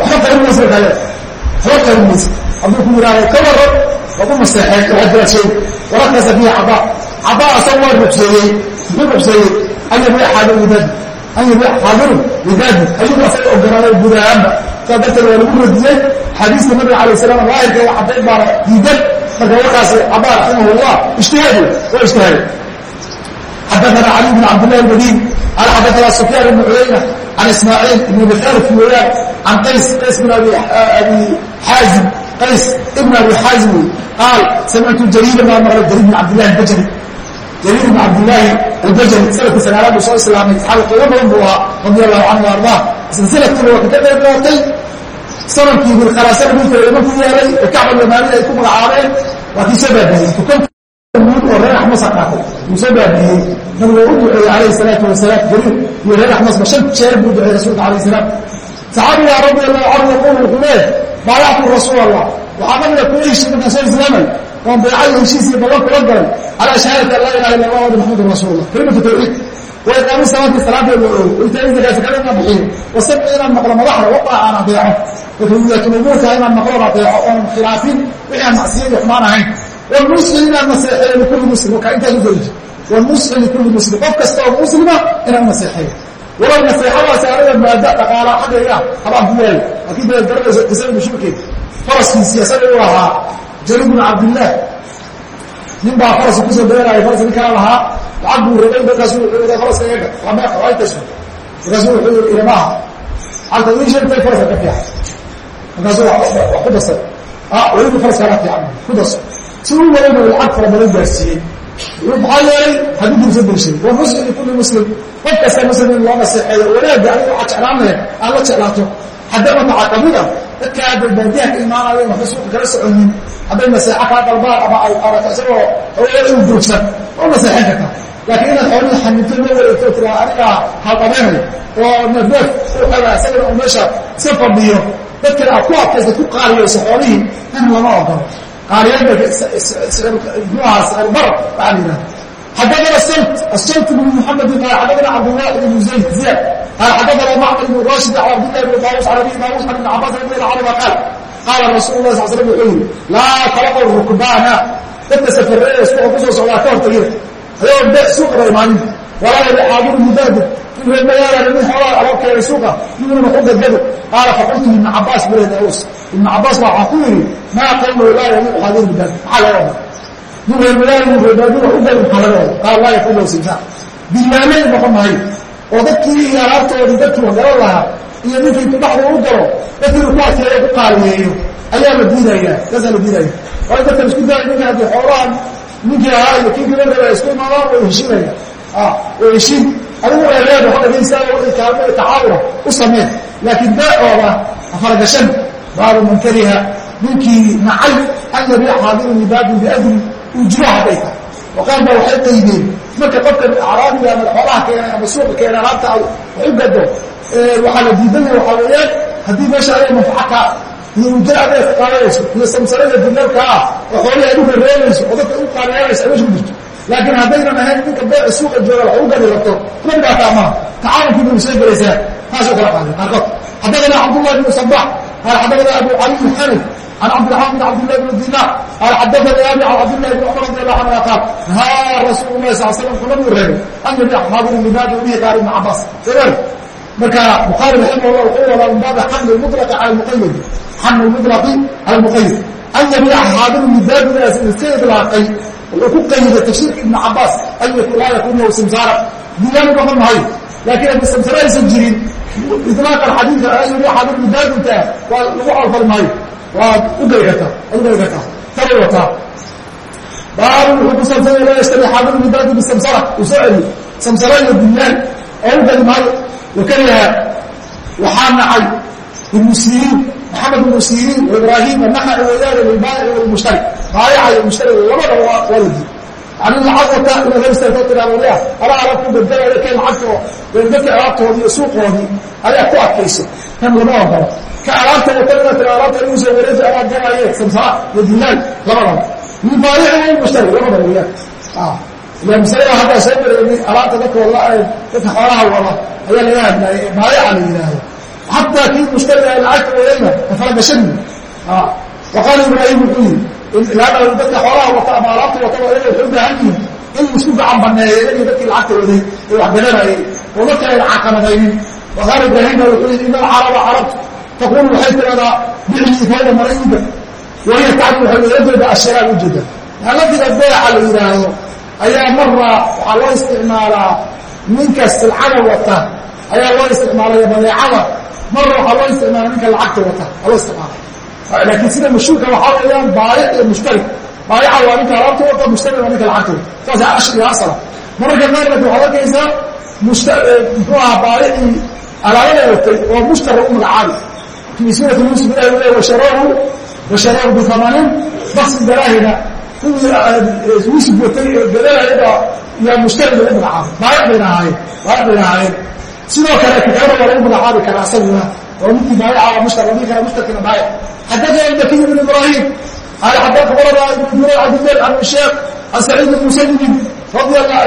waxba qarinmaysa kale. Waxba qarinmaysa hadduu ku yidhaahdo ka waran waad u naseexeen waxaad jira sheeg warakasa fiihi cadaa cadaa asaga waa rugseeyey muxuu rugseeyey an yabiic xaadiru widaadi an yabiic xaadiru widaadi ayuu asaga ogolaaday guud ahaanba saa darteed waa lagu radiyey xadiiska nabiga alay salam daahirka waa caddayn baana diidan. Marka warkaas cadaa raximah llah ijtihaadi waa ijtihaadi xadaana cali bn cabdillahi albadiin qala xadaana sufyaan ibn cuyayna can ismaaciil ibn bixaarif weeyaan can qays qays bin abi xaazim qays ibn abi xaazim wey qaal samictu jariira baa maqlay jariir bin cabdillahi albajali jariir bin cabdillaahi albajali sannadkii sagaalaad buu soo islaamay saxaabi qiimo badan buu ahaa radi allahu canhu ardaa silsiladkiiba waa ka qayb qaatay. Sanadkii bilkharaasada wiilka imanku yeelay oo kacbal yamaanida ay ku magacaabeen waa kii soo baabiyey. Tukan oo reer axmas a qaatay wuu soo baabiyey. Nabigu u duceeyey calayhi salaatu wasalaam jariir iyo reer axmasba shan jeer buu duceeyey rasuulka alayh salaam. Saxaabiga radi allahu canhu yaqulu wuxuu leeyahay baayactu rasuul allah waxaa nabiga kula heshiy markaan soo islaamay oon baycada heshiis iyo ballan kula galay calaa shahaadati an laa ilaha illa allah wada maxamedun rasuulullah kalimatu tawxiid wa iqaami salaati salaadeeda oo itaai zakaata kale inaan bixiyo wasamci inaan maqlo madaxda waqa aan adeeco laakiin umuurka inaan maqloon adeeco oon khilaafin wixii aan macsiya iyo xumaan ahayn walmuslim inaan naseexeeyo likulli muslim wakaa intaa ku geliji walmuslim likulli muslim qof kasta oo muslima inaan naseexeeyo walow naseexadaasi aniga maada dhaqaala xaggayga habaan ku waayo laakiin dee garanayso qisada mushrikeed faraskiisii isaga u ahaa jari cabdillaah nin baa faraska ku soo beeraya faras nin lahaa lacag buu rabay markaasu yidhi faraska waa intasu markaasu wuxuu. Yidhi ilamaha lacagta ii sheegtay faraska ka fiican. Markaasu wax ku dasay ah weliba faraska ka fiican. Ku daso si u walayna lacag fara badan gaarsiiyey. Maxaa yeelay xadiidkiisa delshaday wa muslim likulli muslim. Qof kasta muslim in loo naseexeeyo wanaagga adiga waxaa jeclaan lahayd aad la jeclaato. Haddaba maxaa ka mid a dadka aada baadiyaha ka imaanayeen waxba suuqa kala soconin hadday naseexo kaa dalbaan ama ay arato isagoo u joogsan oo naseexan kartaa laakiin inaad xoolihii xanibto ma wareegto tiraa anigaa halqabeynayo oo nadeef u xela isagana uu meesha iska fadhiyo dadkana aad ku adkaysa ku qaariyeyso xoolihii tan lama ogolo qaariyada muxuaha sicirbar waxaa la yidhahda xadana الsmt بن محمد qال xadana cبdالواحد بن زayd زiyاd qال xadana mcmر بن rاشid عن cبdالله بن طاوس عن أbي طاوس عن بن cabاs رضي الله عنهma qاal qaala rasuul الlah sl sلم wuxuu yihi laa talqw rukbaana dadka safareeya suuqa kusoo socdaa ka hortagina ayagoo be suuqaba imaanin walaa yxaadiru mudaadib in reer magaalana nin xoolaa aloo keenay suuqa ninuna ku gadgado qaala faqultu ibn cabaas bule daus ibn cabaas baa waxaa ku yidhi maa qawlu laa yamiu xaadiru mudaadib maxaa laga wada nin reer magaala nin reerbaadiga u gali maxaa laga wada qaala laa yakun lahu simsaar dilaamay noqon maayo oo dadkii iyo alaabtoodii dadkii wagaran lahaa iyo ninkii dhaxda u galo dadkii ku adkeeyo ku qaaliyeeyo ayaa la diidaya taasaa la diidaya waa in dadkan isku daaya ninka haddii xoolahan ninkii ahaa iyo kii kala raba isku imaadaan way heshiinaya way heshiin adigu reereed waxa dhagaysaa kaalmo tacaawuna u sameen laakiin beecooda afaragashan baabu man kariha ninkii nacay an yabiic xaadiru libaabin biadri ujro hadday tahay. Oo qaar baa waxay qaydeen marka qofkan acraabiga ama xoolaha keenay ama suuqa keena alaabta wax u gado waxaa la diidanya waxaa weeyaan haddii meesha aday manfaca kaa iyo ujro aday qaadanayso iyo samsarada dilalka ah oo xoolihii ay u rereebayso oo dadka u qaaliyaanayso ay meesha ku jirto. Laakiin haddaynan ahayn ninka beeca suuqa jooga wax u gadi rabto kuma dhibaataa maaha tacaawunkii bay soo gelaysaa taasoo kala qaadeen. Qaarkood xaddathana cabdullah bn sabax qaala xaddathana abu cali bn xanif can cabdiraxmaan bn cabdillahi bn dinar qaala xaddathani abi can cabdillahi bn cumar radi allahu canhu qaal nahaa rasuulu lahi sal slam kuna buu reebay an yabiic xaadiru libaadi bihi qaar ibn cabaas sawar marka bukhaari raximah llah wuxuu wadaa min baabi xamli mutlaqi cala lmuqayad xamli mutlaqi cala lmuqayad an yabiica xaadiru libaadidaas iska idlaaqay wuxuu ku qayday tafsiirka ibn cabaas an laa yakun lahu simsaara diilaan noqon mahayo laakiin haddi samsara aysan jirin ilaaqan xadiidka ayuri xadir midaadinta waa lagu calfali maayo waad u geli kartaa waad u geli kartaa tabay wataa baabu wuxuu ku saabsanya laa yashtari xaadiru bisamsara uu soo celiyo samsara iyo diilaan oo u geli maayo wakariha waxaa nacay ibnu siriin maxamed ibnu siriin ibraahim anaxaci weyaane lilbaayici walmushtari baayaca iyo mushtari labada waa la diiday yani lacag wata inaad hor istaagto tiraado ya alaa alaab ku bedelayo keen lacagta oo dadka alaabtoodii iyo suuqoodii ayaa ku adkayso kan lama ogolo ka alaabta wata inaad tira alaabta inuu soo wareeji alaab galaye samsara iyo dilaal labadaba lilbaayici walmushtari labada weyaan ila masalada haddaa soo mareegay alaabta dadka wala dadka xoolaha wala ayaa laga hadlaayay baayaca la yidhaahdo xataa kii mushtariga lacagta wadayna kafalagashan waqaala ibraahim wuxuu yidhi laana dadka xoolaha wata ama alaabta wata waa inay waxay u baahan yihiin. In la isku gacan baneeyo inagii dadkii lacagta waday ee wax garanayay oo dadka ayna caqabadaynin waqaala ibraahimna wuxuu yidhi ina alcaraba carabtu. Taqulu waxay tiradaa bicii fayda marayida wahiya tacni waxay ula jeeda. Ashiraan ujeeda lafdiga beeca la yidhaahdo ayaa mara waxaa loo isticmaalaa ninka silcada wata ayaa loo isticmaalaya badeecada marna waxaa loo isticmaala ninka lacagta wata aa loo isticmaala laakiin sida mashhuurka waxaa weeyaan baayic iyo mushtari baayica waa ninka alaabta wata mushtari waa ninka lacagta. Wata saasa ashriga asala mararka qaar laakin waxaad arkaysaa mushta muxuu ahaa baayicii alaabada watay oo mushtara u magacaabi fii suurati yuusuf ilahi u le washaraahu washaraahu bihamanin baksin daraahina kuwii yuusuf watay gadalahayba yaa mushtari lagu magacaabay. Baayic bayna ahaayeen baayic bayna ahaayeen sidoo kale kitaaba waa lagu magacaabi karaa asaguna oo ninkii baayica mushtar wadii kale mushtarkina baayic xaddaثna البكي بن إبراهيم قال xadث أخبرنا بن جرير عبد الله عن الشيخ عن سعيد بن مسيب رضي الله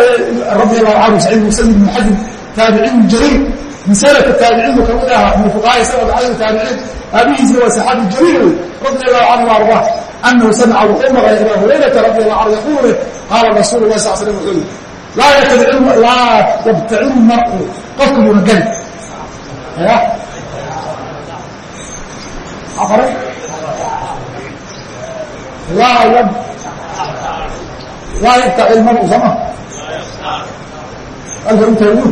رضي الله عنه سعيد بن مسيب بن حزم تابعي جرير من سلف التابعين kamid aha من فقهاء سنة عن التابعين أبيهisi waa صحaaبي جرير رضي الله عنه وأرضاه أنه سمع وxuu mقلay أبا هريرة رضي الله عنه يقول قال رsuل الله صل سلم وxuu yihi laa yبتaci المرء qofka muna geli afaray laa yb laa yabtaci ilmaru sama alka u taagin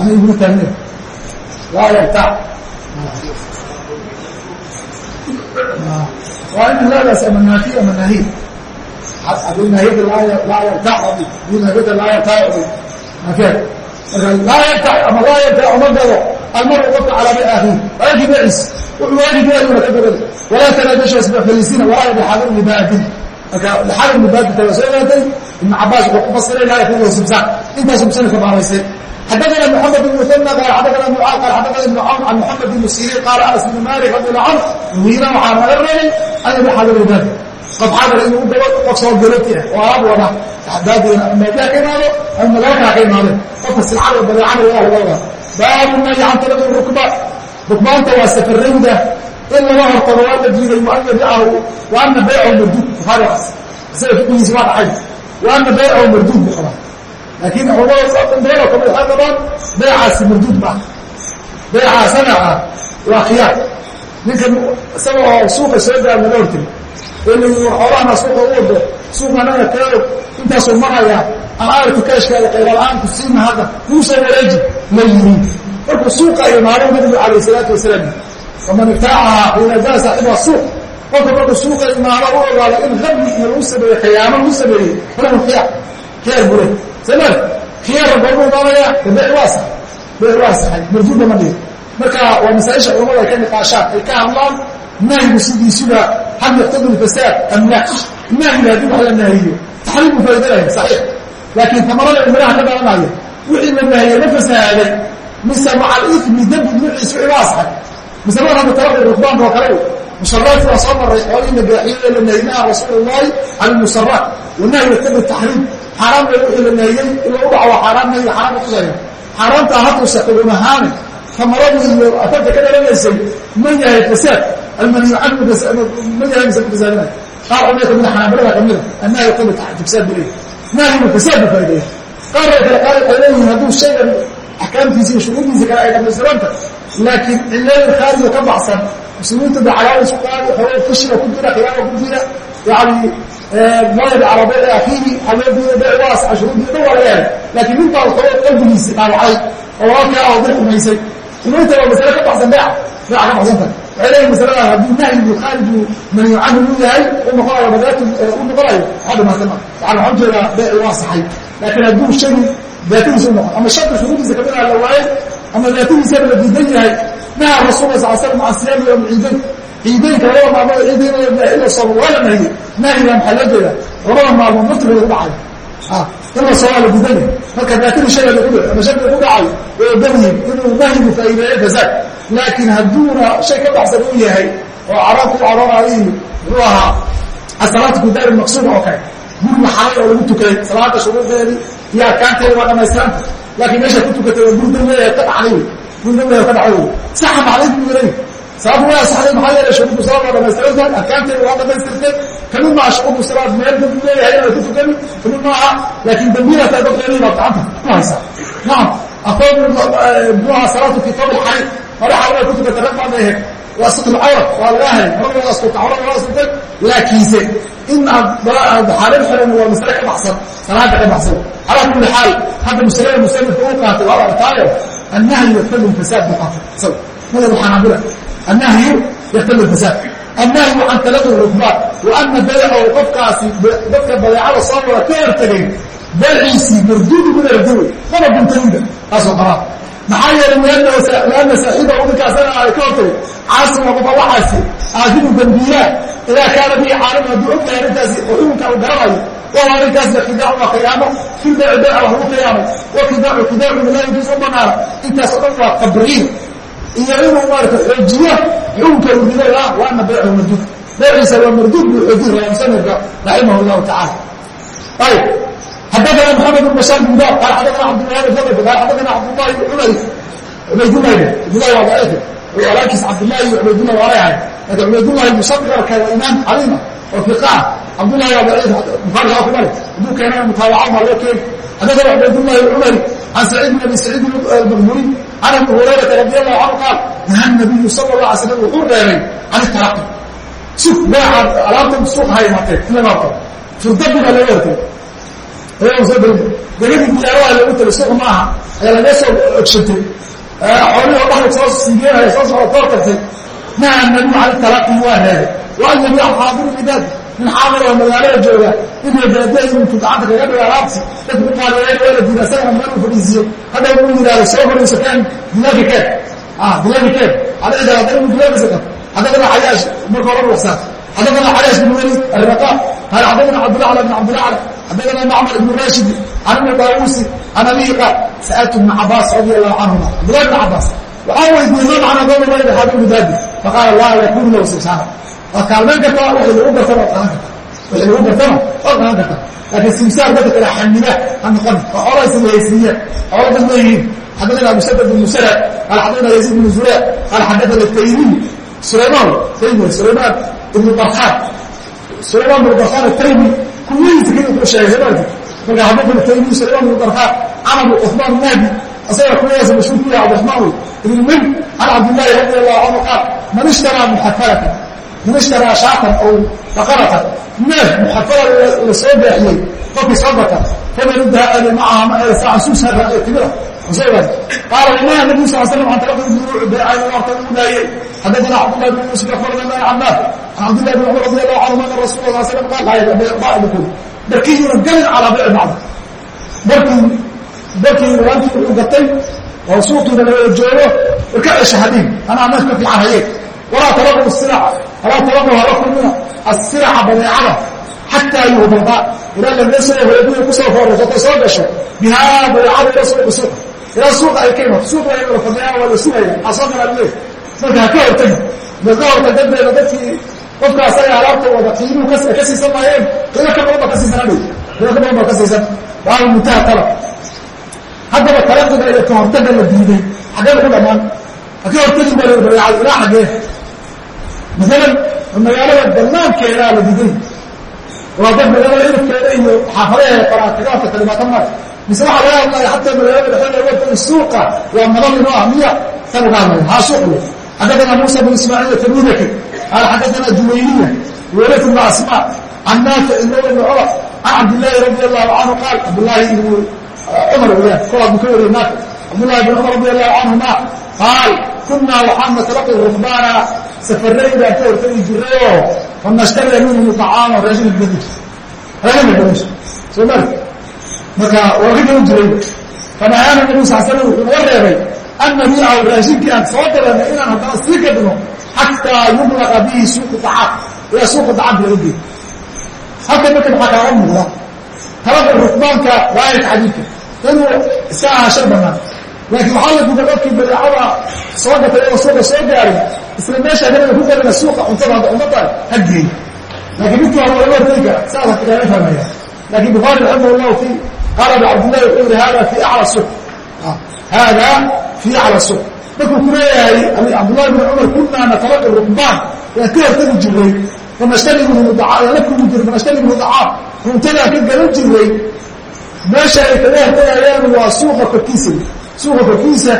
ana igula taagne laa yabtac waa in laadaas ama naafi ama nahi haddii naahiyada laa yabtac haddii naahiyada laa yabtac naafiyad marka laa yabtac ama laa yabtac uma gado almaru qofka calaa bidcahu waajib biciis wuxuu waajib biciguna ka dogada walaa tanaajashu isbefaliisiina walaa yadxaadu libaadin marka daxaadu libaadinta waa soo ogaatay ibnu cabaas wuxuu ku fasiray ilaa kuwa subsaan intaasuu musanifka baabaysay xadana mxamed ibn muhana qaal xadana mucaad qaal xadana ibnu cawn can muxamed ibnu siriin qaala anas ibnu malik radi allah canhu muhiira waxaa naga reebay an yadxaadu libaadin qof xadar inuu daba qof soo galoti ah oo alaab wada daadiina maadiha ka imaado ama magaalo kala ka imaadeen qofka silcada badeecada waa laga wadaa baabu nahyi can talabi rukbaan rukbaanta waa safarayda in laga hortago waa la diiday wa an yabicahu wa ana baycahu marduud buhaari waas isaga fiqigiisi waa dhacay wa ana baycahu marduud buu qabaa laakiin culamada dambeel oo ka mid waxay qabaan baycaasi marduud maaha bayca sanaca waa khiyaar ninkan isaga oo suuqa soo gaar laga hortegi xoolahana suuqa u wado suuqanana kaao intaasuu maraya aan aarka kaashkaada qayla-aan ku siina hadda kuusoo wareeji la yiri markuu suuqa imaado nabigu calayh salaatu wasalaam faman ibtaacahaa xiina jaa saaxibuha suuq qofka markuu suuqa imaado u ogaado in iyo lagu sameeye khiyaamo lagu sameeyey falahu khiyaar khiyaar bule samal khiyaarka goormuu imaanaya de beyc waa sax beyc waa saxay marduudna ma dhihin marka waa masaaisha culamada ay ka niqaashaan ay ka hadlaan nahyigu sidiisuba hal yaqtadi fasaad am la nahyiga haddii wax la nahiyo taxriim buu faa'idanaya saxiix laakiin tamarada miraha ka dhalanaya wixii la nahiyey la fasaaday mise maca alifmi dembi waa asxay mise mar hadda talaqi rukbaanka oo kale musharaadki waa soo maray xoolihii la gaaxiyey la nahiy naha rasuul llahi can ilmusaraat wanahyi yaqtadi taxriim xaaraam bay wixii la nahiyey in lagu dhaco waa xaaraam nahyi xaaraam ku tusaya xaaraamtaa hadduusa xugun ahaani amaradii iyo afarta ka dhalanaysay ma yahay fasaad almaniyu canhu ma yahay mise fasaadinay qaar culimada kamida xanaabilada kamida annahyu qali fasaad bu leeyahy nahyigu fasaad bu faa'ideeya qaarka kale qaar waxay leeyihiin hadduu shaygan axkaamtiisa iyo shuruudiisa kale ay dhamaystiranta laakiin cilooyin khaariga ka baxsan muslimiinta da calaama isku qaadi xoogo fishila ku jira khiyaama ku jira yani mayad calaa bayci akiihi xaweediida bayc waas cashuruudiida dhan waa laga helay laakiin nintaa xoogo qalbigiisi dhaawacay oo walaalkaa oo dir xumaysay sumayta waa masale ka baxsan beeca beeca ka baxsanta waxay leeyihiin masalada haddii nahyigu khaariju manyu canhu uu yahay u noqonayo badaatu u noqonayo waxa dhimaatay ma waxaa waxaan jeedaa beeci waa saxay laakiin hadduu shagi daatadiisa u noqon ama shardi shuruudiisa ka mid ah la waayay ama daatadiisaba la diidan yahay naha rasuul sal slam can siyaami yowm ciidayn ciidaynka labada maalmood ciidaynaya ila soomo waa la nahiyey nahyiga maxaa la jeeda labada maalmood naftigooda ku dhacay in la soomaa la diidan yahay marka daatadii shayga ku ama shayga ku dhacay oo danyin inuu nahyigu faa'iideeyo fasaad laakiin hadduuna shay ka baxsan uu yahay oo carab ku caroonaayii muxuu ahaa asalaatu fi daari maqsuud oo kale. Guriga xalay oo lagu tukaday salaada shuruudeedii iyo arkaanteedi waa dhamaystiranta laakiin meesha ku tukatay oo guri danleeyahay ka dhacday wey guri danleeyahay ka dhacday wey saxa macday buu yelay salaadu waa saxday maxaa yeelay shuruudu salaad waa dhamaystirantahay arkaanteedi waa dhamaystirtay. Kamid maaha shuruudu salaad meel dambi leeyahay inaad ku tukani ka mid maaha laakiin dambiyata dadkeedii baad gacanta ku haysaa nacam akoon muxuaha salaatu fi tawb alxariir mara xalay ku tukatay rag baad ahayd waa sitr cawra waa laga helay marada waa isku tacawra waa isku tag laakiinse in xaalad xiran waa masale ka baxsan salaada ka baxsan. Calaa kulli xaal hadda masalada musanifka uu qaatay waa artaayo annahyu yaqtadi lfasaad buu qaatay. Isaga madhab xanaabila annahyu yaqtadi lfasaad annahyu can talaqi rukbaan. Wa ana baycahu qofkaasi dadka badeecada soo wada ka hortegay bayciisii marduudu mina radowey mana buntaninba taasoo qabaa maxaa yeelay lianna saaxiibahu ninkaasana ay ka hortagay. Caasim waa qofa waxaasi aadimu dambiyaa idaa kaana bihi caalim hadduu og yahay arrintaasi oo xukunka uu garanayo waa arrinkaasna khidaac waa khiyaamo fi bayci bayca wax lagu khiyaamay wa khidaacu khidaacu laa yajuusu banaana. Intaas oo dhan waa tabriir iyo inuu maarata xoojiyo. Xukunka uu riday ah wa ana baycahu marduud bayciisa waa marduud buu xoojin rabaa musanifka raximah llahu tacaala ayib xadana maxamed bn bashaan budaar qaal xadana cabdilwahaab fadl qaal xadana cabdullahi cubayd cubaydullahi cubaydullahi waa daciif walaalkiis cabdullahi cubaydullahi waalay ahay laakiin cubaydullahi musabirka waa imaam caliima oo fiqaa cabdullahi waa daciif bukaari waa ku mari hadduu keenana mutaabaca maa loo keeni xadana cubaydullahi cumar can saciid bn abi saciid maqburi can abi hurayrata radi allahu canhu qaal naha nabiyu sala allah alay slam wuxuu reebay can itaraqi suuq beeca alaabta suuq hay imaatee inla maabto firdabina laga hortay ayaan soo beri dagadii diyaaraha lagu tagay si xuma aha ayaa laga soo ogshatay xoolihii oo dhahli soo siigeenaya soo socda toor tagtay. Naha nabigu cala talaqi waa reebay waanyabi alxaadiru bidaad nin xaadir oo magaalada jooga inay daadaintu gacanta kaga dhiga alaabti dadku qaadaleen waa la diida asagana meel u fadhiisiyo. Ah, hadda inuu yidhahdo soo horayso kaan dilabikeed ah dilabikeed hadday yidhahdo hadda inuu dilabisa karto haddadana xayaash marka hore ruuxsaata haddadana xayaash bin weli arrimataa qal xadana cabdlacla bn cabdilacla xadana macmar ibn rashidi can ibni daawuusi can abihi qaal sa'altu ibna cabaas radi allahu canhuma cabdullahi ibna cabaas waxaa weydiiyey ma macnaa doona mayda haabibu daadi faqaala laa yakunu lahu subxaana waad kaalmayn kartaa wixii lagu gartana waad qalan kartaa wixii lagu gartana waad qalan kartaa laakiin simsaar dadka kala xamida ha noqoni oo xoola iswehaysiiyeen xoola dad leeyihiin xadana musadad bn musara qaal xadana yaziid bn zura qaal xadana taymiy sulaymaan taymiy sulaymaan ibn barxaan sulaymaan ibnu barxaan ataymi kuwihiisa kii ku sheegay somaarki marka xaddathana taymiy sulaymaan ibnu barxaan camar cuثmaan mahdi asaga kuwihiisa mashhuur ku yahay cabdiraxmaan ibnu min can cabdillahi radi allahu canhu qaal man ishtaraa muxafalatan man ishtaraa shaatan aw baqaratan neef muxafala la soo baaxiyey qofkii soo bata faman intaha ali macaha ma saacan suusa raacay timira qaala wanaha nabi sal slam an talaqi duruuc beecay warta ugu daayey xadathana cabdullah bin yusuf akhbarana can naaf can cabdillah bin cumar radi allahu canhuma ana rasul la slam qaal baa'ibukum barkihiina galin calaa bayci bacd. Barkii barkii waantii wuxuu gatay oo suuqiina lawada joogo warka ceshahadiin anaa neef ka fiican hayee walaa talaqu siraca walaa talaqu hala kulmina asiraca badeecada xataa yuhdada ilaa laga soo horeebiyo ku soo foorasata soo gasho. Bihaa badeecada ila suuqi suuqa ilaa suuqa ay ka imato suuqa in la fadhiyaa waa la sugaya maxaa soo gala leey marka ha ka hortagi da ka hortagadeeda dadkii qofkaas ay alaabta wada qiimuhu ka siisan maayeen qiimo ka badan ba ka siisan adhow qiimo ka badan ba ka siisan. Waa muntaha talab haddaba talaqiga iyo ka hortaga la diiday xaggee ku dhamaan. Ha ka hortagin ba badeecada ilaa xaggee. Maalan magaalada banaankeedaa la diiday. Waa dad magaalada irafkeeda iyo xaafadaheeda qaraatagaadka kalimaata mara mise waxaa laga hadlaya xataa magaalada warta suuqa? Waa madal inoo ah miya. Tan uga hadlaya haa suuq wey xadathana muusa bin ismaaciil atabudaki qaala xadathana juwayniya welat ibnu asmaa can naafic ibn ibn cumar can cabdillaahi radi allahu canhu qaal cabdullaahi ibnu cumar weyaan. Kolaad buu ka wariyay naafic cabdullahi ibn cumar radi allahu canhuma qaal kunaa waxaan natalaqi rukbaana safaray baan ka hortagi jirayoo fanashtariya minhum acaama raashinka gadi jir raashinka gadan soo mari marka waa ka gadan jiray fanahaana nabi sal slam wuxuu reebay an nabiicahu raashinkii aan soo daranay inaan haddana sii gadno xataa yublaqa bihi suuqu acaam ilaa suuqa acaamka laga geeyo. Halkan marka maxaa kaaga muuqda talada rukbaanka daahirka xadiidka. Inuu iska ahaashan banaan. Laakiin waxaa la guda qofkii badeecada soo gatay oo suuqa soo gaaray isla meeshaa nabiga ku garana suuqa cuntada hadda ummadda ha geey laakiin midkii hore laga hortegi kara saasa kaga fahmaya laakiin bukhaari raximah llahu qaala abu cabdillahi wuxuu yihi hada fi acla suuq hada fi acla suuq markuu ku leeyahay cabdullahi bin cumar kunaa natalaqi rukbaan waan ka hortagi jiray fanashtari minhu dacaam cuntadaa ka garan jiray meesha ay kaga hortagayaan waa suuqa korkiisa suuqa korkiisa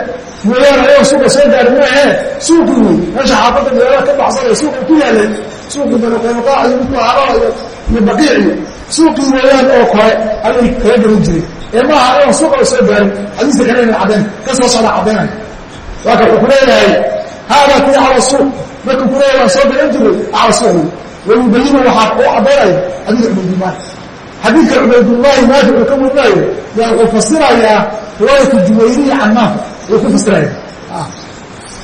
weeyaan ayagoo suuqa soo gaari maahe suuqii wey meesha xaafadda magaalada ka baxsanaya suuqii ku yaalay suuqii banuqaynuqaac iyo midku harada iyo iyo baqiic iyo suuqii weeyaan oo kore ayay kaga garan jiray. Ee maaha ayagoo suuqaba soo gaarin xadiista kale ina caddayn ka soo socda caddaynaya waa ka wuxuu kuleeyahay haadaa kii cala suuq. Markuu kuleeyahay waan soo garan jiray cala suuq. Wey wayubayinu waxaa kuu caddaynaya xadiidka cubaydullahi xadiidka cubaydullaahi naafic uu ka warinayo yaa wuxuu fasirayaa riwaayatu juwayriya can naafic wuu ku fasiraya.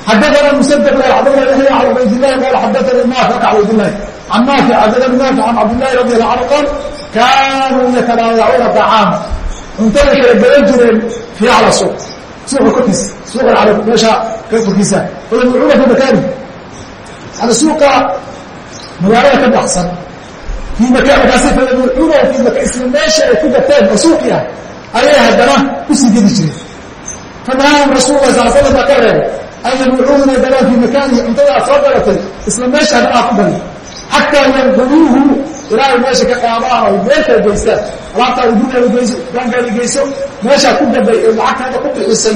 Xadaana musadq xadana yaxya can cubaydillahi qaala xadaanii naafic ka cubaydillahi can naafic xadanii naafic can cabdillahi radi allahu canhu qaal kaanuu yatanaayacuuna dacaama cuntada kala garan jireen fii acla suuq suuqa korkiisa suuqa al meesha korkiisa fayamucuuna fi makaani yani suuqa magaalada ka baxsan fii makaan markaasi fayamucuuna fi isla meesha ay ku gateen oo suuqii ah ayay haddana ku sii gedi jireen fanahaahum rasul lah sal slam baa ka reebay an yamucuuna inay galaan fii makaanihi cuntada aad soo garatay isla meesha haddana aad ku galin xataa yanquluuhu ilaa ay meesha ka qaadaan oo meelkaa geystaan alaabtaada gurigaada geyso dukaankaada geyso meeshaad ku gaday ee lacagtaada ku bixisay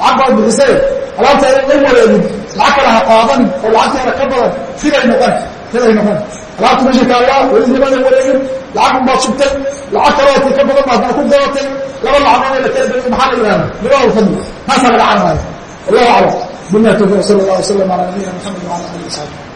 lacag baad bixisay alaabtaada la wareegin lacag kale ha qaadanin oo lacagtaada ka badan fiday noqon fiday noqon alaabta meesha kaallaa weli nimada wareegin lacag un baad shubtay lacag kalooti ka badan baad ku gabatay laba lacagooda la kala gelin maxaa la yidhahda libaa fadli taasaa laga caranaaya wallahu aclam billahi tawfiq sala allah wasalam ala nabiyina maxamed wala alihi wasaxbi